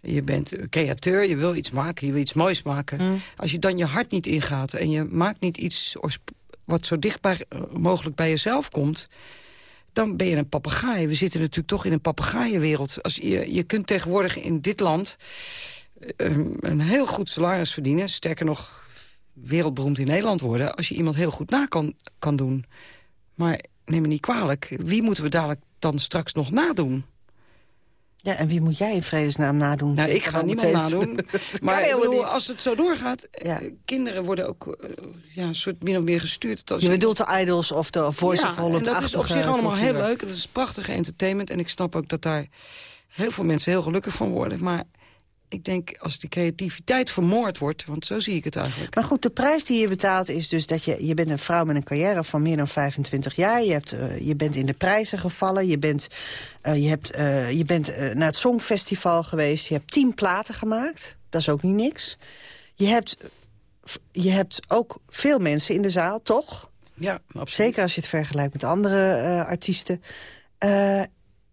je bent createur, je wil iets maken, je wil iets moois maken. Mm. Als je dan je hart niet ingaat en je maakt niet iets wat zo dichtbaar mogelijk bij jezelf komt dan ben je een papegaai. We zitten natuurlijk toch in een papegaaienwereld. Als je, je kunt tegenwoordig in dit land um, een heel goed salaris verdienen. Sterker nog, wereldberoemd in Nederland worden... als je iemand heel goed na kan, kan doen. Maar neem me niet kwalijk. Wie moeten we dadelijk dan straks nog nadoen? Ja, en wie moet jij in vredesnaam nadoen? Nou, ik ga niemand nadoen. maar bedoel, als het zo doorgaat, ja. kinderen worden ook uh, ja, een soort min of meer gestuurd. Als je bedoelt de idols of de voice ja, of Holland en dat is op zich allemaal heel leuk. Dat is prachtige entertainment. En ik snap ook dat daar heel veel mensen heel gelukkig van worden. Maar ik denk als die creativiteit vermoord wordt, want zo zie ik het eigenlijk. Maar goed, de prijs die je betaalt is dus dat je... je bent een vrouw met een carrière van meer dan 25 jaar. Je, hebt, uh, je bent in de prijzen gevallen. Je bent, uh, je hebt, uh, je bent naar het Songfestival geweest. Je hebt tien platen gemaakt. Dat is ook niet niks. Je hebt, je hebt ook veel mensen in de zaal, toch? Ja, absoluut. Zeker als je het vergelijkt met andere artiesten.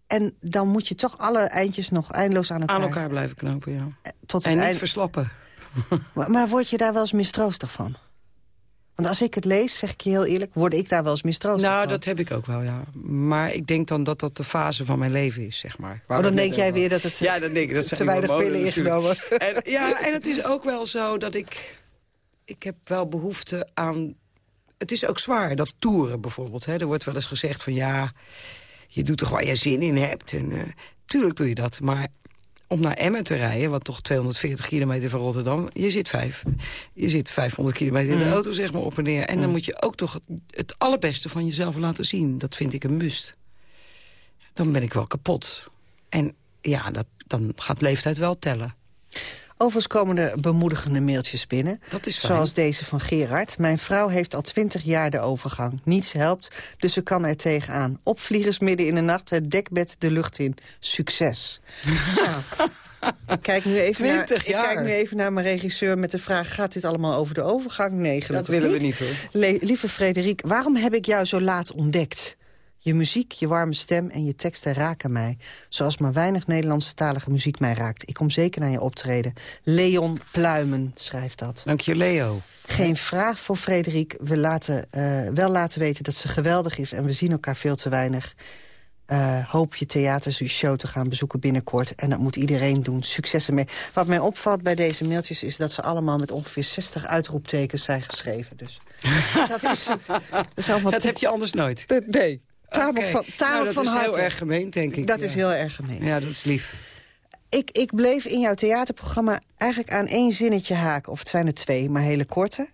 En dan moet je toch alle eindjes nog eindeloos aan elkaar... Aan elkaar blijven knopen, ja. Tot en niet eind... verslappen. maar, maar, word je daar wel eens mistroostig van? Want als ik het lees, zeg ik je heel eerlijk... word ik daar wel eens mistroostig nou, van. Nou, dat heb ik ook wel, ja. Maar ik denk dan dat dat de fase van mijn leven is, zeg maar. Waar oh, dan denk jij weer dat het ja, dan denk ik, dat te weinig pillen ingenomen. En, ja, en het is ook wel zo dat ik... Ik heb wel behoefte aan... Het is ook zwaar, dat toeren bijvoorbeeld. Hè. Er wordt wel eens gezegd van ja je doet toch waar je zin in hebt. En, uh, tuurlijk doe je dat, maar om naar Emmen te rijden... wat toch 240 kilometer van Rotterdam... je zit, vijf, je zit 500 kilometer in de auto, zeg maar, op en neer. En dan moet je ook toch het, het allerbeste van jezelf laten zien. Dat vind ik een must. Dan ben ik wel kapot. En ja, dat, dan gaat leeftijd wel tellen. Overigens komen er bemoedigende mailtjes binnen. Dat is. Zoals deze van Gerard. Mijn vrouw heeft al twintig jaar de overgang. Niets helpt, dus ze kan er tegenaan. Opvliegers midden in de nacht, het dekbed de lucht in. Succes. Nou, ik kijk, nu even naar, 20 ik kijk nu even naar mijn regisseur met de vraag... gaat dit allemaal over de overgang? Nee, gelukkig willen we niet, hoor. Le- lieve Frederik, waarom heb ik jou zo laat ontdekt? Je muziek, je warme stem en je teksten raken mij. Zoals maar weinig Nederlandstalige muziek mij raakt. Ik kom zeker naar je optreden. Leon Pluimen schrijft dat. Dank je, Leo. Geen vraag voor Frederik. We laten eh, wel laten weten dat ze geweldig is... en we zien elkaar veel te weinig. Eh, hoop je theatershow te gaan bezoeken binnenkort. En dat moet iedereen doen. Succes ermee. Wat mij opvalt bij deze mailtjes... is dat ze allemaal met ongeveer 60 uitroeptekens zijn geschreven. Dus dat is, dat is allemaal Dat heb je anders nooit. Nee. Tamelijk van, tamelijk nou, dat van is heel erg gemeen, denk ik. Dat ja. is heel erg gemeen. Ja, dat is lief. Ik, ik bleef in jouw theaterprogramma eigenlijk aan één zinnetje haken. Of het zijn er twee, maar hele korte.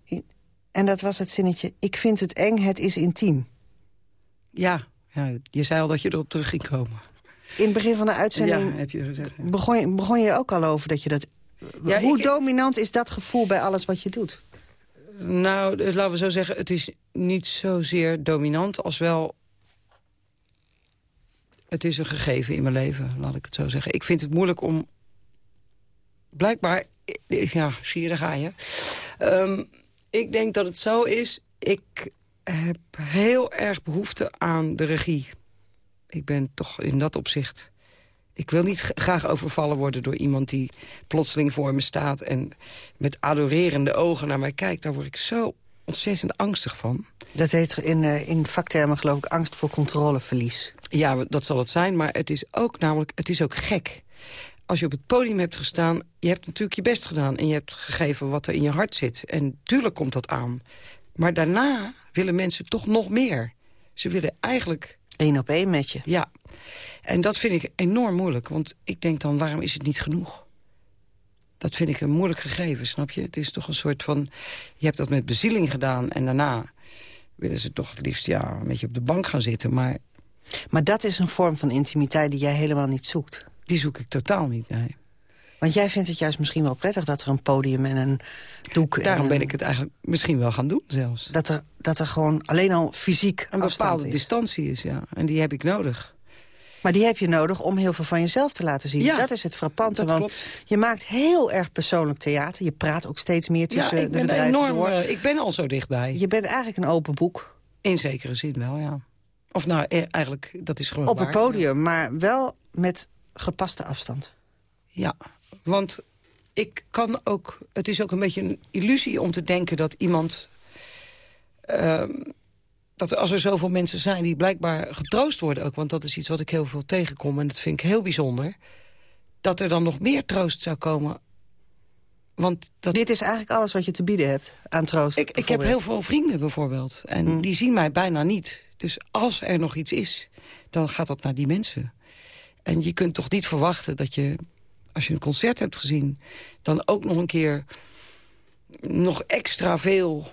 En dat was het zinnetje... Ik vind het eng, het is intiem. Ja, ja, je zei al dat je erop terug ging komen. In het begin van de uitzending Ja, heb je gezegd. ja. begon, je, begon je ook al over dat je dat... Ja, Hoe ik- dominant is dat gevoel bij alles wat je doet? Nou, eh, laten we zo zeggen, het is niet zozeer dominant als wel... Het is een gegeven in mijn leven, laat ik het zo zeggen. Ik vind het moeilijk om... Blijkbaar, ja, zie je, daar ga je. Ehm, ik denk dat het zo is, ik heb heel erg behoefte aan de regie. Ik ben toch in dat opzicht... Ik wil niet graag overvallen worden door iemand die plotseling voor me staat... en met adorerende ogen naar mij kijkt. Daar word ik zo ontzettend angstig van. Dat heet in, eh, in vaktermen geloof ik angst voor controleverlies. Ja, dat zal het zijn, maar het is ook namelijk, het is ook gek. Als je op het podium hebt gestaan, je hebt natuurlijk je best gedaan... en je hebt gegeven wat er in je hart zit. En tuurlijk komt dat aan. Maar daarna willen mensen toch nog meer. Ze willen eigenlijk... Eén op één met je. Ja. En dat vind ik enorm moeilijk, want ik denk dan, waarom is het niet genoeg? Dat vind ik een moeilijk gegeven, snap je? Het is toch een soort van... Je hebt dat met bezieling gedaan en daarna willen ze toch het liefst ja, een beetje op de bank gaan zitten. Maar Maar dat is een vorm van intimiteit die jij helemaal niet zoekt. die zoek ik totaal niet, nee. Want jij vindt het juist misschien wel prettig dat er een podium en een doek... en Daarom ben ik het eigenlijk misschien wel gaan doen zelfs. Dat er, dat er gewoon alleen al fysiek Een bepaalde is. distantie is, ja. En die heb ik nodig. Maar die heb je nodig om heel veel van jezelf te laten zien. Ja, dat is het frappante, want klopt. je maakt heel erg persoonlijk theater. Je praat ook steeds meer tussen ja, ik de ben bedrijven enorm... door. eh, ik ben al zo dichtbij. Je bent eigenlijk een open boek. In zekere zin wel, ja. Of nou, eh, eigenlijk, dat is gewoon Op het waar. podium, maar wel met gepaste afstand. Ja, want ik kan ook... Het is ook een beetje een illusie om te denken dat iemand... ehm, dat als er zoveel mensen zijn die blijkbaar getroost worden ook... want dat is iets wat ik heel veel tegenkom en dat vind ik heel bijzonder... dat er dan nog meer troost zou komen. Want dat, Dit is eigenlijk alles wat je te bieden hebt aan troost. ik, ik heb heel veel vrienden bijvoorbeeld. En Hmm. die zien mij bijna niet. Dus als er nog iets is, dan gaat dat naar die mensen. En je kunt toch niet verwachten dat je, als je een concert hebt gezien... dan ook nog een keer nog extra veel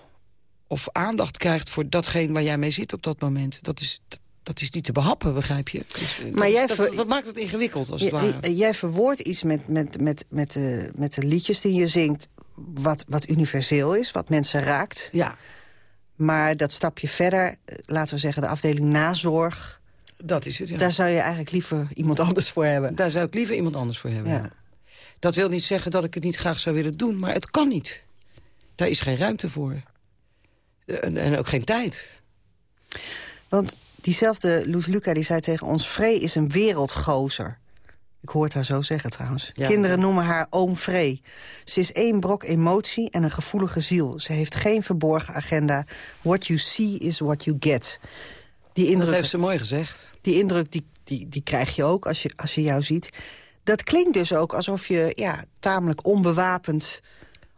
of aandacht krijgt... voor datgene waar jij mee zit op dat moment. Dat is, dat, dat is niet te behappen, begrijp je? Dus, eh, Maar dat, jij ver- dat maakt het ingewikkeld, als het J- ware. Jij verwoordt iets met, met, met, met, de, met de liedjes die je zingt... Wat, wat universeel is, wat mensen raakt. Ja. Maar dat stapje verder, eh, laten we zeggen de afdeling nazorg... Dat is het, ja. daar zou je eigenlijk liever iemand anders voor hebben. Daar zou ik liever iemand anders voor hebben. Ja. ja. Dat wil niet zeggen dat ik het niet graag zou willen doen, maar het kan niet. Daar is geen ruimte voor. En, en ook geen tijd. Want diezelfde Loes Luca die zei tegen ons... Free is een wereldgozer. Ik hoor het haar zo zeggen trouwens. Ja. Kinderen noemen haar oom Free. Ze is één brok emotie en een gevoelige ziel. Ze heeft geen verborgen agenda. What you see is what you get. Die Dat indruk, heeft ze mooi gezegd. die, indruk die, die, die krijg je ook als je, als je jou ziet. Dat klinkt dus ook alsof je ja, tamelijk onbewapend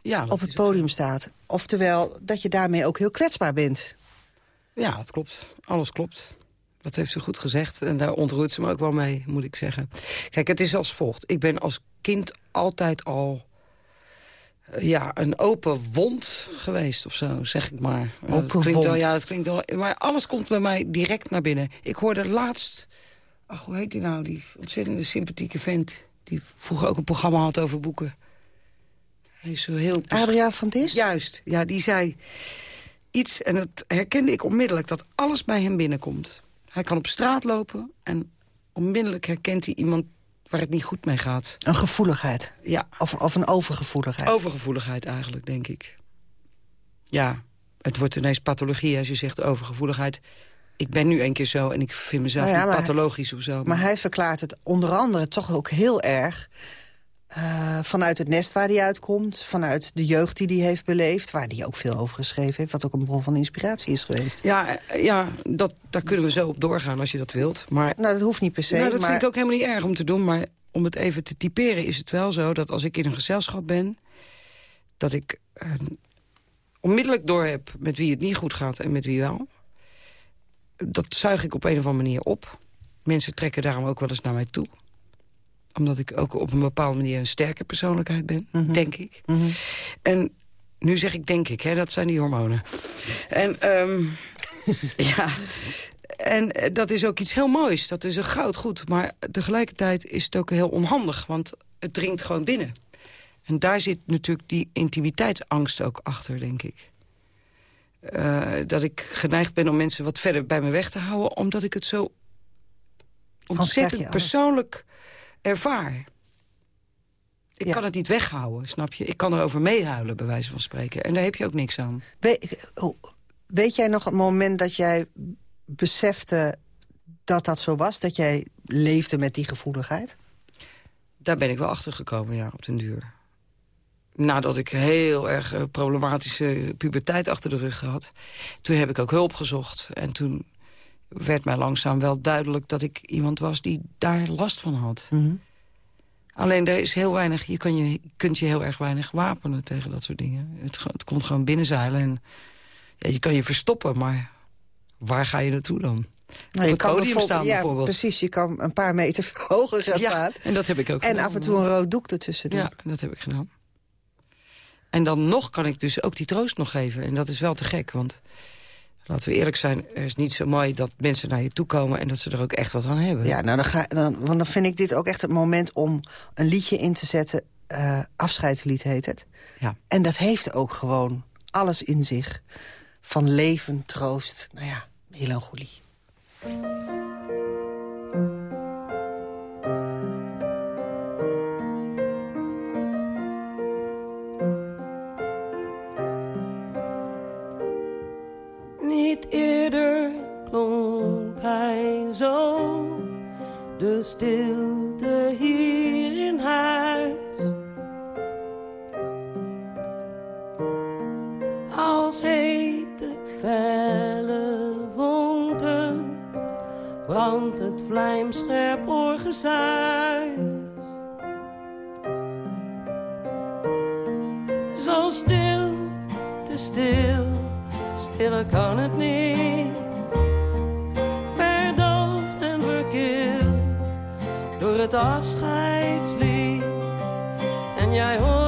Ja, dat op het podium staat. Oftewel dat je daarmee ook heel kwetsbaar bent. Ja, dat klopt. Alles klopt. Dat heeft ze goed gezegd. En daar ontroert ze me ook wel mee, moet ik zeggen. Kijk, het is als volgt. Ik ben als kind altijd al... eh, Ja, een open wond geweest of zo, zeg ik maar. Eh, dat Open klinkt Wel, wond. ja, dat klinkt wel... Maar alles komt bij mij direct naar binnen. Ik hoorde laatst... Ach, hoe heet die nou? Die ontzettende sympathieke vent. Die vroeger ook een programma had over boeken. Hij is zo heel... Adriaan van Dis? Juist, ja, die zei iets, en dat herkende ik onmiddellijk... dat alles bij hem binnenkomt. Hij kan op straat lopen en onmiddellijk herkent hij iemand waar het niet goed mee gaat. Een gevoeligheid? Ja. Of, of een overgevoeligheid? Overgevoeligheid eigenlijk, denk ik. Ja, het wordt ineens pathologie als je zegt overgevoeligheid. Ik ben nu een keer zo en ik vind mezelf Nou ja, niet pathologisch of zo. Maar hij verklaart het onder andere toch ook heel erg... eh, vanuit het nest waar hij uitkomt, vanuit de jeugd die hij heeft beleefd... waar hij ook veel over geschreven heeft, wat ook een bron van inspiratie is geweest. Ja, eh, ja dat, daar kunnen we zo op doorgaan als je dat wilt. Maar, Nou, dat hoeft niet per se, nou, dat maar- vind ik ook helemaal niet erg om te doen. Maar om het even te typeren is het wel zo dat als ik in een gezelschap ben... dat ik eh, onmiddellijk door heb met wie het niet goed gaat en met wie wel. Dat zuig ik op een of andere manier op. Mensen trekken daarom ook wel eens naar mij toe omdat ik ook op een bepaalde manier een sterke persoonlijkheid ben, denk ik. En nu zeg ik denk ik, hè, dat zijn die hormonen. En ehm, ja, en eh, dat is ook iets heel moois. Dat is een goud goed. Maar tegelijkertijd is het ook heel onhandig, want het dringt gewoon binnen. En daar zit natuurlijk die intimiteitsangst ook achter, denk ik. Eh, dat ik geneigd ben om mensen wat verder bij me weg te houden... omdat ik het zo ontzettend alles. Ervaar. Ik Ja. kan het niet weghouden, snap je? Ik kan erover meehuilen, bij wijze van spreken. En daar heb je ook niks aan. We- hoe- weet jij nog het moment dat jij besefte dat dat zo was? Dat jij leefde met die gevoeligheid? Daar ben ik wel achter gekomen, ja, op den duur. Nadat ik heel erg eh, problematische puberteit achter de rug had... toen heb ik ook hulp gezocht. En toen werd mij langzaam wel duidelijk dat ik iemand was... die daar last van had. Alleen er is heel weinig, je, kan je kunt je heel erg weinig wapenen tegen dat soort dingen. Het, het komt gewoon binnenzeilen en ja, je kan je verstoppen, maar waar ga je naartoe dan? Nou, Op het podium bijvoorbeeld- staan ja, bijvoorbeeld. precies. Je kan een paar meter hoger gaan Ja, staan. en dat heb ik ook En gedaan, af en toe een rood doek ertussen doen. Ja, dat heb ik gedaan. En dan nog kan ik dus ook die troost nog geven. En dat is wel te gek, want laten we eerlijk zijn... is niet zo mooi dat mensen naar je toe komen... en dat ze er ook echt wat aan hebben. Ja, nou dan ga, dan, want dan vind ik dit ook echt het moment om een liedje in te zetten. eh, afscheidslied heet het. Ja. En dat heeft ook gewoon alles in zich. Van leven, troost, nou ja, melancholie. Niet eerder klonk hij zo, de stilte hier in huis. Als hete felle vonken brandt het vlijmscherp orgezuis. Zo stil, te stil, stiller kan het niet. Verdoofd en verkild door het afscheidslied. En jij hoort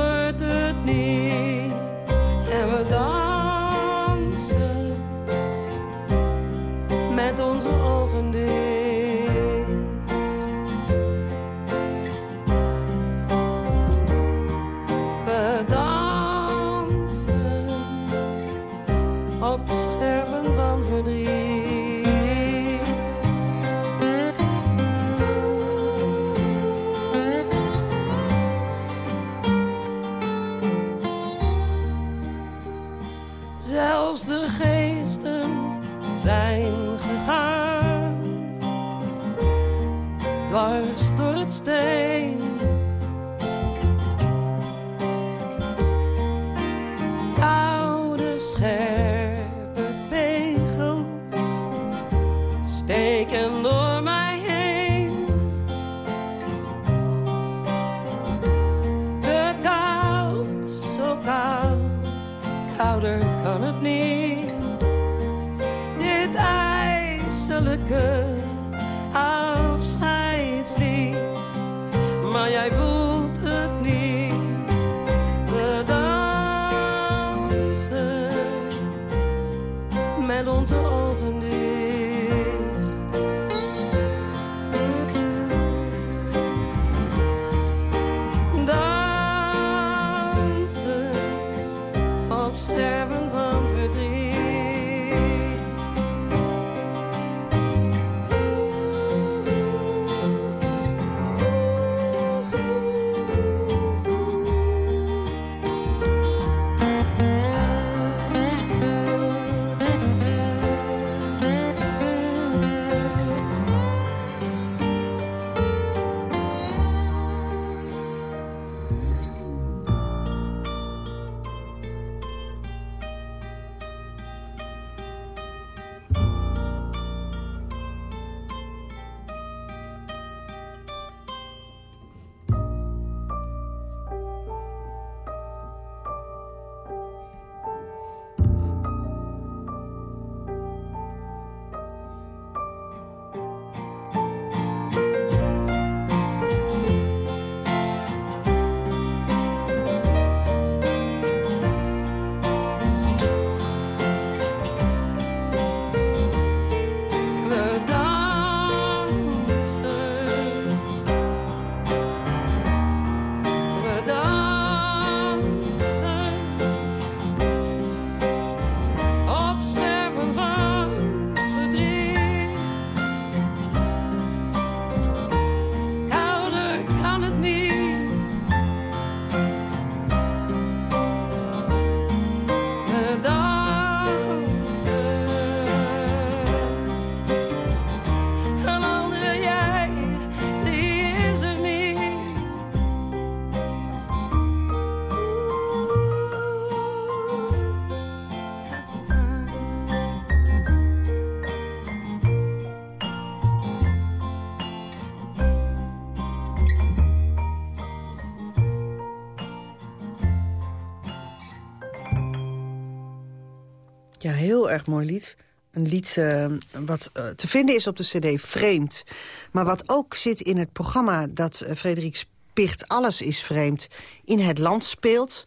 Ja, heel erg mooi lied. Een lied uh, wat uh, te vinden is op de cd Vreemd. Maar wat ook zit in het programma dat uh, Frederik Spicht Alles is Vreemd in het land speelt.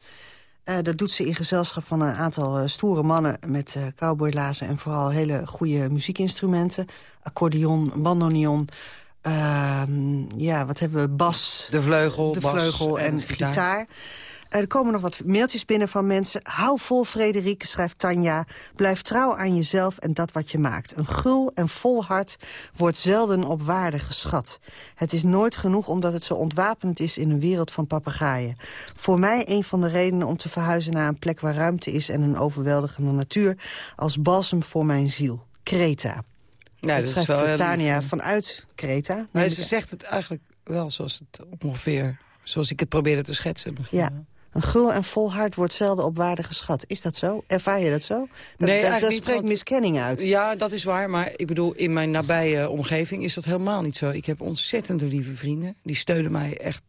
dat doet ze in gezelschap van een aantal stoere mannen met cowboylazen... en vooral hele goede muziekinstrumenten. Accordeon, bandoneon, ehm, ja, wat hebben we? Bas. De vleugel, de bas vleugel en, en gitaar. gitaar. Er komen nog wat mailtjes binnen van mensen. Hou vol, Frederik, schrijft Tanja. Blijf trouw aan jezelf en dat wat je maakt. Een gul en vol hart wordt zelden op waarde geschat. Het is nooit genoeg omdat het zo ontwapend is in een wereld van papegaaien. Voor mij een van de redenen om te verhuizen naar een plek waar ruimte is... en een overweldigende natuur als balsem voor mijn ziel. Kreta. Ja, dat, dat schrijft Tania vanuit Kreta. Maar ze zegt het eigenlijk wel zoals het ongeveer... zoals ik het probeerde te schetsen. Ja. Een gul en vol hart wordt zelden op waarde geschat. Is dat zo? Ervaar je dat zo? Dat, nee, dat, spreekt miskenning uit. Ja, dat is waar. Maar ik bedoel, in mijn nabije omgeving is dat helemaal niet zo. Ik heb ontzettende lieve vrienden. Die steunen mij echt,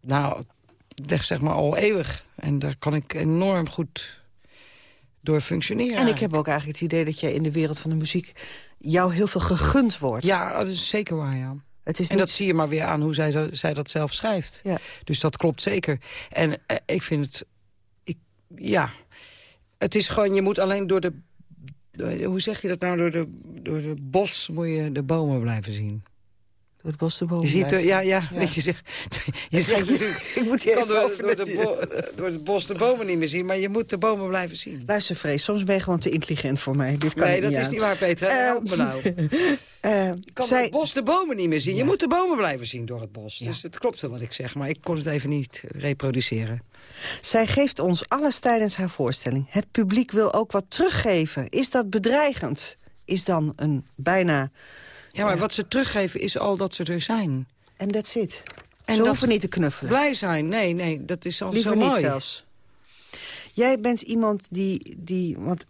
nou, zeg maar al eeuwig. En daar kan ik enorm goed door functioneren. En ik heb ook eigenlijk het idee dat je in de wereld van de muziek... jou heel veel gegund wordt. Ja, dat is zeker waar, ja. Het is en dat zie je maar weer aan hoe zij, zij dat zelf schrijft. Ja. Dus dat klopt zeker. En eh, ik vind het... Ik, ja, het is gewoon... Je moet alleen door de... Hoe zeg je dat nou? Door de, door de bos moet je de bomen blijven zien. Door het bos de bomen je ziet er, ja, ja, ja. je zegt, je zegt natuurlijk, ik moet je kan door, door, de bo, door het bos de bomen niet meer zien, maar je moet de bomen blijven zien. Luister, Vrees, soms ben je gewoon te intelligent voor mij. Dit kan nee, dat niet is aan. niet waar, Peter. Uh, Help me nou. Uh, je kan zij... het bos de bomen niet meer zien. Je moet de bomen blijven zien door het bos. Dus het klopt wel wat ik zeg, maar ik kon het even niet reproduceren. Zij geeft ons alles tijdens haar voorstelling. Het publiek wil ook wat teruggeven. Is dat bedreigend? Is dan een bijna... Ja, maar wat ze teruggeven is al dat ze er zijn. En that's it. En ze dat hoeven niet te knuffelen. Blij zijn, nee, nee, dat is al Liever zo mooi. niet zelfs. Jij bent iemand die, die... Want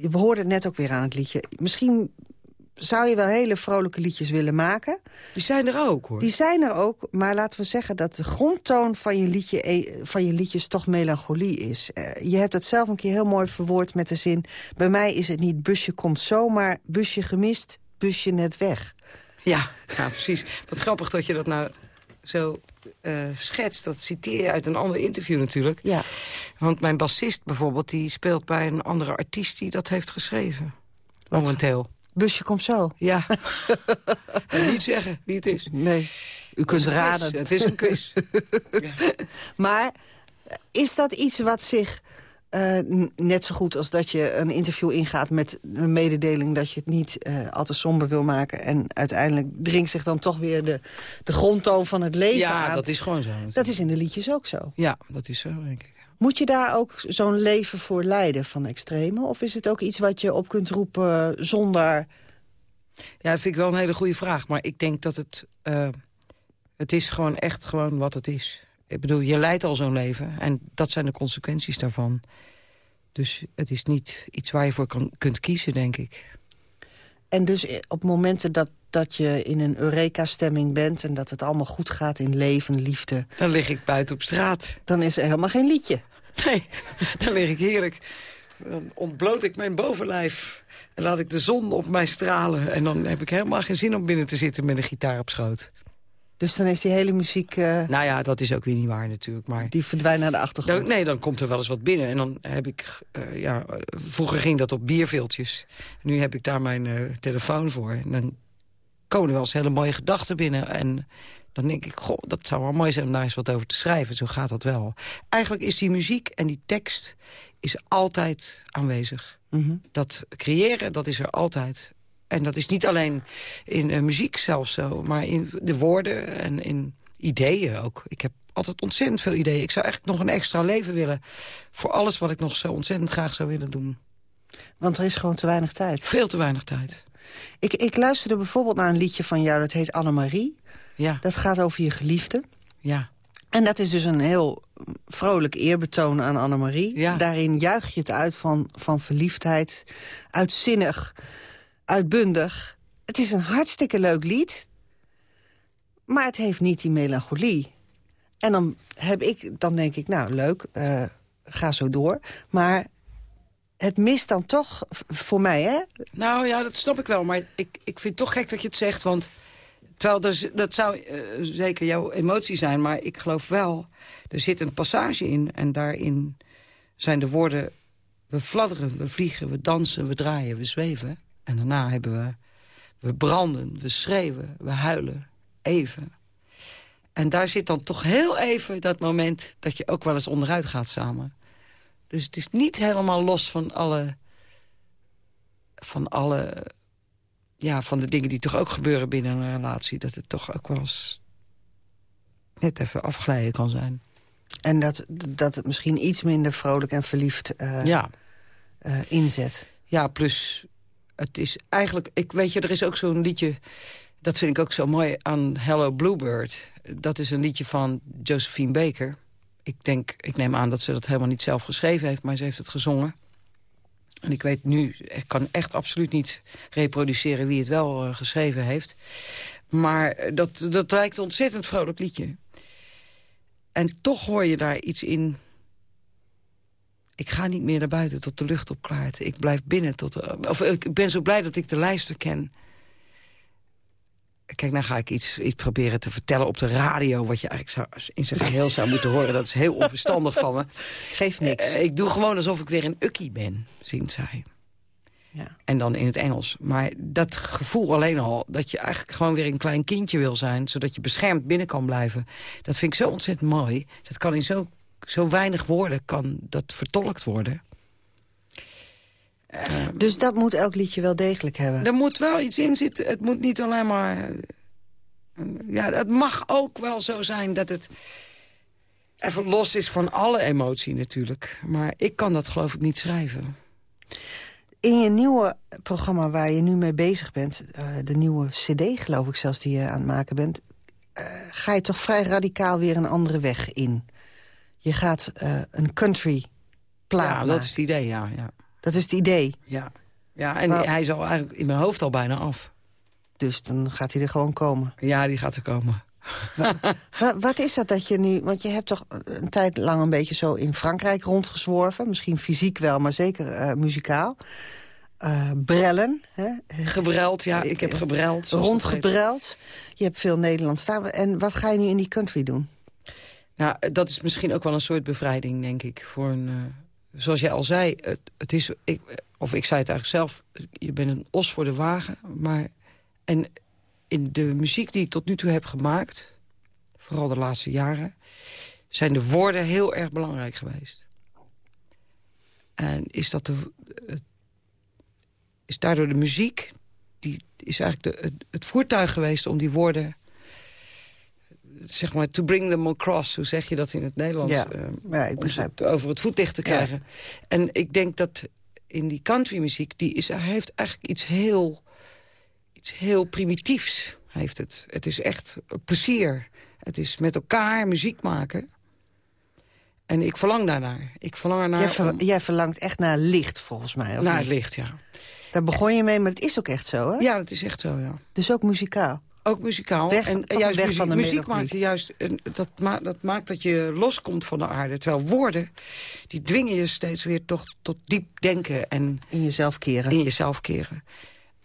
we hoorden het net ook weer aan het liedje. Misschien zou je wel hele vrolijke liedjes willen maken. Die zijn er ook, hoor. Die zijn er ook, maar laten we zeggen dat de grondtoon van je, liedje, van je liedjes toch melancholie is. Uh, je hebt het zelf een keer heel mooi verwoord met de zin... bij mij is het niet busje komt zomaar, busje gemist, busje net weg. Ja, ja, precies. Wat grappig dat je dat nou zo uh, schetst. Dat citeer je uit een ander interview natuurlijk. Ja. Want mijn bassist bijvoorbeeld, die speelt bij een andere artiest... die dat heeft geschreven. Momenteel. Busje komt zo. Ja. niet zeggen wie het is. Nee. U kunt raden. Het is een quiz. ja. Maar is dat iets wat zich... Uh, net zo goed als dat je een interview ingaat met een mededeling... dat je het niet uh, al te somber wil maken. En uiteindelijk dringt zich dan toch weer de, de grondtoon van het leven ja, aan. Ja, dat is gewoon zo. Dat is in de liedjes ook zo. Ja, dat is zo, denk ik. Moet je daar ook zo'n leven voor leiden van extreme? Of is het ook iets wat je op kunt roepen zonder... Ja, dat vind ik wel een hele goede vraag. Maar ik denk dat het... Uh, het is gewoon echt gewoon wat het is. Ik bedoel, je leidt al zo'n leven. En dat zijn de consequenties daarvan. Dus het is niet iets waar je voor kan, kunt kiezen, denk ik. En dus op momenten dat, dat je in een Eureka-stemming bent... en dat het allemaal goed gaat in leven, liefde... Dan lig ik buiten op straat. Dan is er helemaal geen liedje. Nee, dan lig ik heerlijk. Dan ontbloot ik mijn bovenlijf. En laat ik de zon op mij stralen. En dan heb ik helemaal geen zin om binnen te zitten met een gitaar op schoot. Dus dan is die hele muziek... Uh, nou ja, dat is ook weer niet waar natuurlijk. Maar die verdwijnt naar de achtergrond. Dan, nee, dan komt er wel eens wat binnen. En dan heb ik... Uh, ja, vroeger ging dat op bierveeltjes. Nu heb ik daar mijn uh, telefoon voor. En dan komen er wel eens hele mooie gedachten binnen. En dan denk ik, goh, dat zou wel mooi zijn om daar eens wat over te schrijven. Zo gaat dat wel. Eigenlijk is die muziek en die tekst is altijd aanwezig. Mm -hmm. Dat creëren, dat is er altijd. En dat is niet alleen in uh, muziek zelfs zo, maar in de woorden en in ideeën ook. Ik heb altijd ontzettend veel ideeën. Ik zou echt nog een extra leven willen voor alles wat ik nog zo ontzettend graag zou willen doen. Want er is gewoon te weinig tijd. Veel te weinig tijd. Ik, ik luisterde bijvoorbeeld naar een liedje van jou, dat heet Annemarie. Ja. Dat gaat over je geliefde. Ja. En dat is dus een heel vrolijk eerbetoon aan Annemarie. Ja. Daarin juich je het uit van, van verliefdheid, uitzinnig uitbundig. Het is een hartstikke leuk lied. Maar het heeft niet die melancholie. En dan, heb ik, dan denk ik, nou leuk, uh, ga zo door. Maar het mist dan toch, voor mij, hè? Nou ja, dat snap ik wel. Maar ik, ik vind het toch gek dat je het zegt. Want terwijl dat zou eh, zeker jouw emotie zijn. Maar ik geloof wel, er zit een passage in. En daarin zijn de woorden... We fladderen, we vliegen, we dansen, we draaien, we zweven. En daarna hebben we... We branden, we schreeuwen, we huilen. Even. En daar zit dan toch heel even dat moment... dat je ook wel eens onderuit gaat samen. Dus het is niet helemaal los van alle van alle... Ja, van de dingen die toch ook gebeuren binnen een relatie. Dat het toch ook wel eens net even afglijden kan zijn. En dat, dat het misschien iets minder vrolijk en verliefd eh, Ja. eh, inzet. Ja, plus het is eigenlijk... Ik weet je, er is ook zo'n liedje... Dat vind ik ook zo mooi aan Hello Bluebird. Dat is een liedje van Josephine Baker. Ik denk, ik neem aan dat ze dat helemaal niet zelf geschreven heeft... maar ze heeft het gezongen. En ik weet nu, ik kan echt absoluut niet reproduceren wie het wel eh, geschreven heeft. Maar eh, dat, dat lijkt een ontzettend vrolijk liedje. En toch hoor je daar iets in... Ik ga niet meer naar buiten tot de lucht opklaart. Ik blijf binnen tot... De, of ik ben zo blij dat ik de lijster ken. Kijk, nou ga ik iets, iets proberen te vertellen op de radio... wat je eigenlijk zou, in zijn geheel zou moeten horen. Dat is heel onverstandig van me. Geeft niks. Eh, ik doe gewoon alsof ik weer een ukkie ben, zingt zij. Ja. En dan in het Engels. Maar dat gevoel alleen al, dat je eigenlijk gewoon weer een klein kindje wil zijn... zodat je beschermd binnen kan blijven. Dat vind ik zo ontzettend mooi. Dat kan in zo, zo weinig woorden kan dat vertolkt worden. Dus dat moet elk liedje wel degelijk hebben. Er moet wel iets in zitten. Het moet niet alleen maar... eh, Ja, het mag ook wel zo zijn dat het even los is van alle emotie natuurlijk. Maar ik kan dat geloof ik niet schrijven. In je nieuwe programma waar je nu mee bezig bent... eh, de nieuwe cd geloof ik zelfs die je aan het maken bent... eh, ga je toch vrij radicaal weer een andere weg in. Je gaat eh, een country plaat Ja, dat maken. is het idee, ja. ja. Dat is het idee. Ja, ja en Maar- hij is al eigenlijk in mijn hoofd al bijna af. Dus dan gaat hij er gewoon komen. Ja, die gaat er komen. Wa- wat is dat dat je nu... Want je hebt toch een tijd lang een beetje zo in Frankrijk rondgezworven. Misschien fysiek wel, maar zeker eh, muzikaal. Eh, brellen. Hè? Gebreld, ja. Ik heb gebreld. Rondgebreld. Je hebt veel Nederlands staan. En wat ga je nu in die country doen? Nou, dat is misschien ook wel een soort bevrijding, denk ik. Voor een, eh, zoals jij al zei, het, is, ik, of ik zei het eigenlijk zelf... je bent een os voor de wagen. Maar, en in de muziek die ik tot nu toe heb gemaakt... vooral de laatste jaren... zijn de woorden heel erg belangrijk geweest. En is, dat de, is daardoor de muziek... die is eigenlijk de, het voertuig geweest om die woorden zeg maar, to bring them across. Hoe zeg je dat in het Nederlands? Ja, Eh, ja, ik begrijp. ze over het voetlicht te Ja. krijgen. En ik denk dat in die countrymuziek... die is, hij heeft eigenlijk iets heel, iets heel primitiefs. Heeft het. het is echt plezier. Het is met elkaar muziek maken. En ik verlang daarnaar. Ik verlang ernaar Jij, ver- om- jij verlangt echt naar licht, volgens mij. Of naar niet? het licht, ja. Daar begon je mee, maar het is ook echt zo, hè? Ja, dat is echt zo, ja. Dus ook muzikaal. Ook muzikaal. Weg- en toch juist weg muziek, van de muziek maakt je juist een, dat, ma dat maakt dat je loskomt van de aarde. Terwijl woorden, die dwingen je steeds weer toch tot diep denken. En in jezelf keren. In jezelf keren.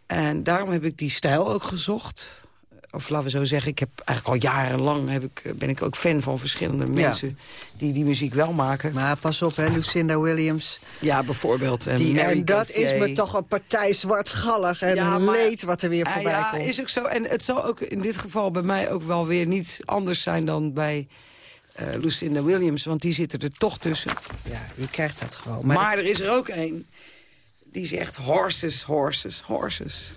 En daarom heb ik die stijl ook gezocht. Of laten we zo zeggen, ik heb eigenlijk al jarenlang heb ik, ben ik ook fan van verschillende mensen die die muziek wel maken. Maar pas op, hè, Lucinda Williams. Ja, bijvoorbeeld. En Die, Mary en dat is me toch een partij zwartgallig en Ja, maar- leed wat er weer Ah, voorbij ja, komt. is ook zo. En het zal ook in dit geval bij mij ook wel weer niet anders zijn dan bij eh, Lucinda Williams. Want die zitten er toch tussen. Ja, je krijgt dat gewoon. Maar, Maar, er is er ook een die zegt horses, horses, horses.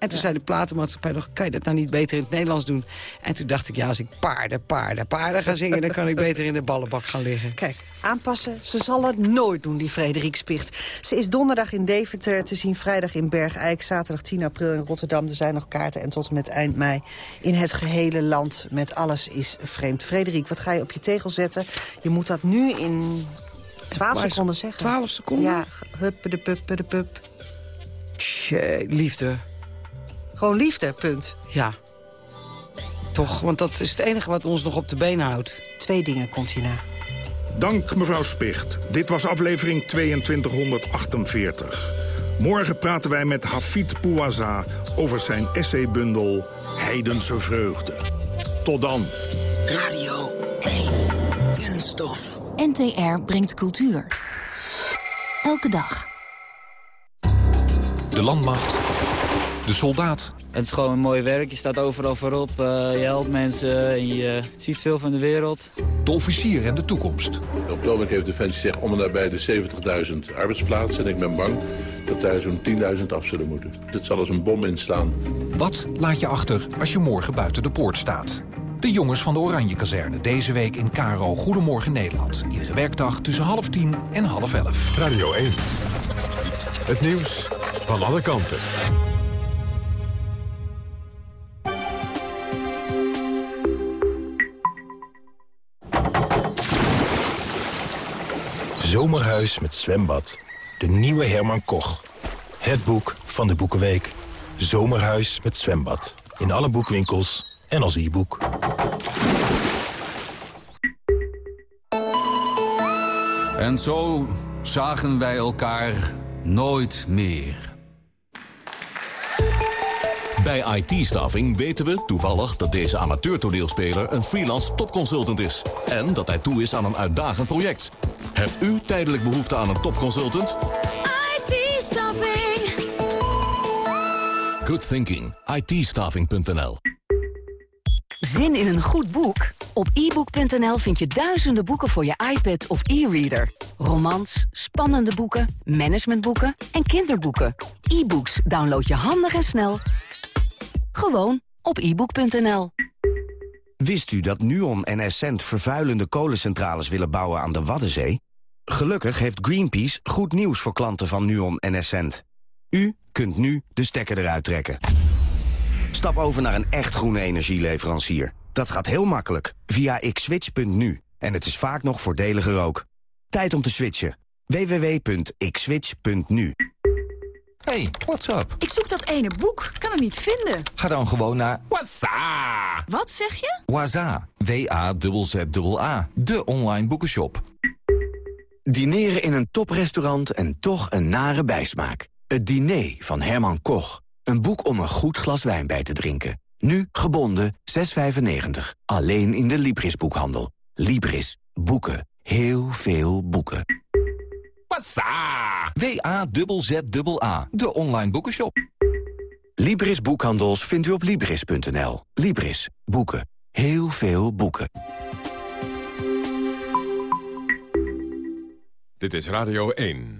En toen zei de platenmaatschappij nog, kan je dat nou niet beter in het Nederlands doen? En toen dacht ik, ja, als ik paarden, paarden, paarden ga zingen... dan kan ik beter in de ballenbak gaan liggen. Kijk, aanpassen, ze zal het nooit doen, die Frederik Spicht. Ze is donderdag in Deventer te zien, vrijdag in Bergijk... zaterdag 10 april in Rotterdam. Er zijn nog kaarten en tot en met eind mei in het gehele land... met Alles is Vreemd. Frederik, wat ga je op je tegel zetten? Je moet dat nu in 12 Maar seconden zeggen. 12 seconden? Ja, huppe de puppe de pup. Tjee, liefde. Gewoon liefde, punt. Ja. Toch, want dat is het enige wat ons nog op de been houdt. Twee dingen komt hierna. Dank mevrouw Spicht. Dit was aflevering 2248. Morgen praten wij met Hafid Pouaza over zijn essaybundel Heidense Vreugde. Tot dan. Radio 1. Kunststof. NTR brengt cultuur. Elke dag. De landmacht. De soldaat. Het is gewoon een mooi werk. Je staat overal voorop. Uh, je helpt mensen. En je ziet veel van de wereld. De officier en de toekomst. Op het ogenblik heeft Defensie zich om en nabij de 70.000 arbeidsplaatsen. En ik ben bang dat daar zo'n 10.000 af zullen moeten. Het zal als een bom inslaan. Wat laat je achter als je morgen buiten de poort staat? De jongens van de Oranje Kazerne. Deze week in Karo Goedemorgen Nederland. Iedere werkdag tussen half tien en half elf. Radio 1. Het nieuws van alle kanten. Zomerhuis met zwembad. De nieuwe Herman Koch. Het boek van de Boekenweek. Zomerhuis met zwembad. In alle boekwinkels en als e-boek. En zo zagen wij elkaar nooit meer. Bij IT-staffing weten we toevallig dat deze amateurtoneelspeler een freelance topconsultant is. En dat hij toe is aan een uitdagend project. Hebt u tijdelijk behoefte aan een topconsultant? IT-staffing. Good thinking. it Zin in een goed boek? Op ebook.nl vind je duizenden boeken voor je iPad of e-reader. Romans, spannende boeken, managementboeken en kinderboeken. E-books download je handig en snel. Gewoon op ebook.nl. Wist u dat Nuon en Essent vervuilende kolencentrales willen bouwen aan de Waddenzee? Gelukkig heeft Greenpeace goed nieuws voor klanten van Nuon en Essent. U kunt nu de stekker eruit trekken. Stap over naar een echt groene energieleverancier. Dat gaat heel makkelijk via xswitch.nu. En het is vaak nog voordeliger ook. Tijd om te switchen. www.xswitch.nu Hey, what's up? Ik zoek dat ene boek, kan het niet vinden. Ga dan gewoon naar Waza. Wat zeg je? Waza. W-A-Z-Z-A. De online boekenshop. Dineren in een toprestaurant en toch een nare bijsmaak. Het diner van Herman Koch. Een boek om een goed glas wijn bij te drinken. Nu gebonden 6,95. Alleen in de Libris-boekhandel. Libris. Boeken. Heel veel boeken. Waza. W-A-Z-Z-A. De online boekenshop. Libris Boekhandels vindt u op Libris.nl. Libris. Boeken. Heel veel boeken. Dit is Radio 1.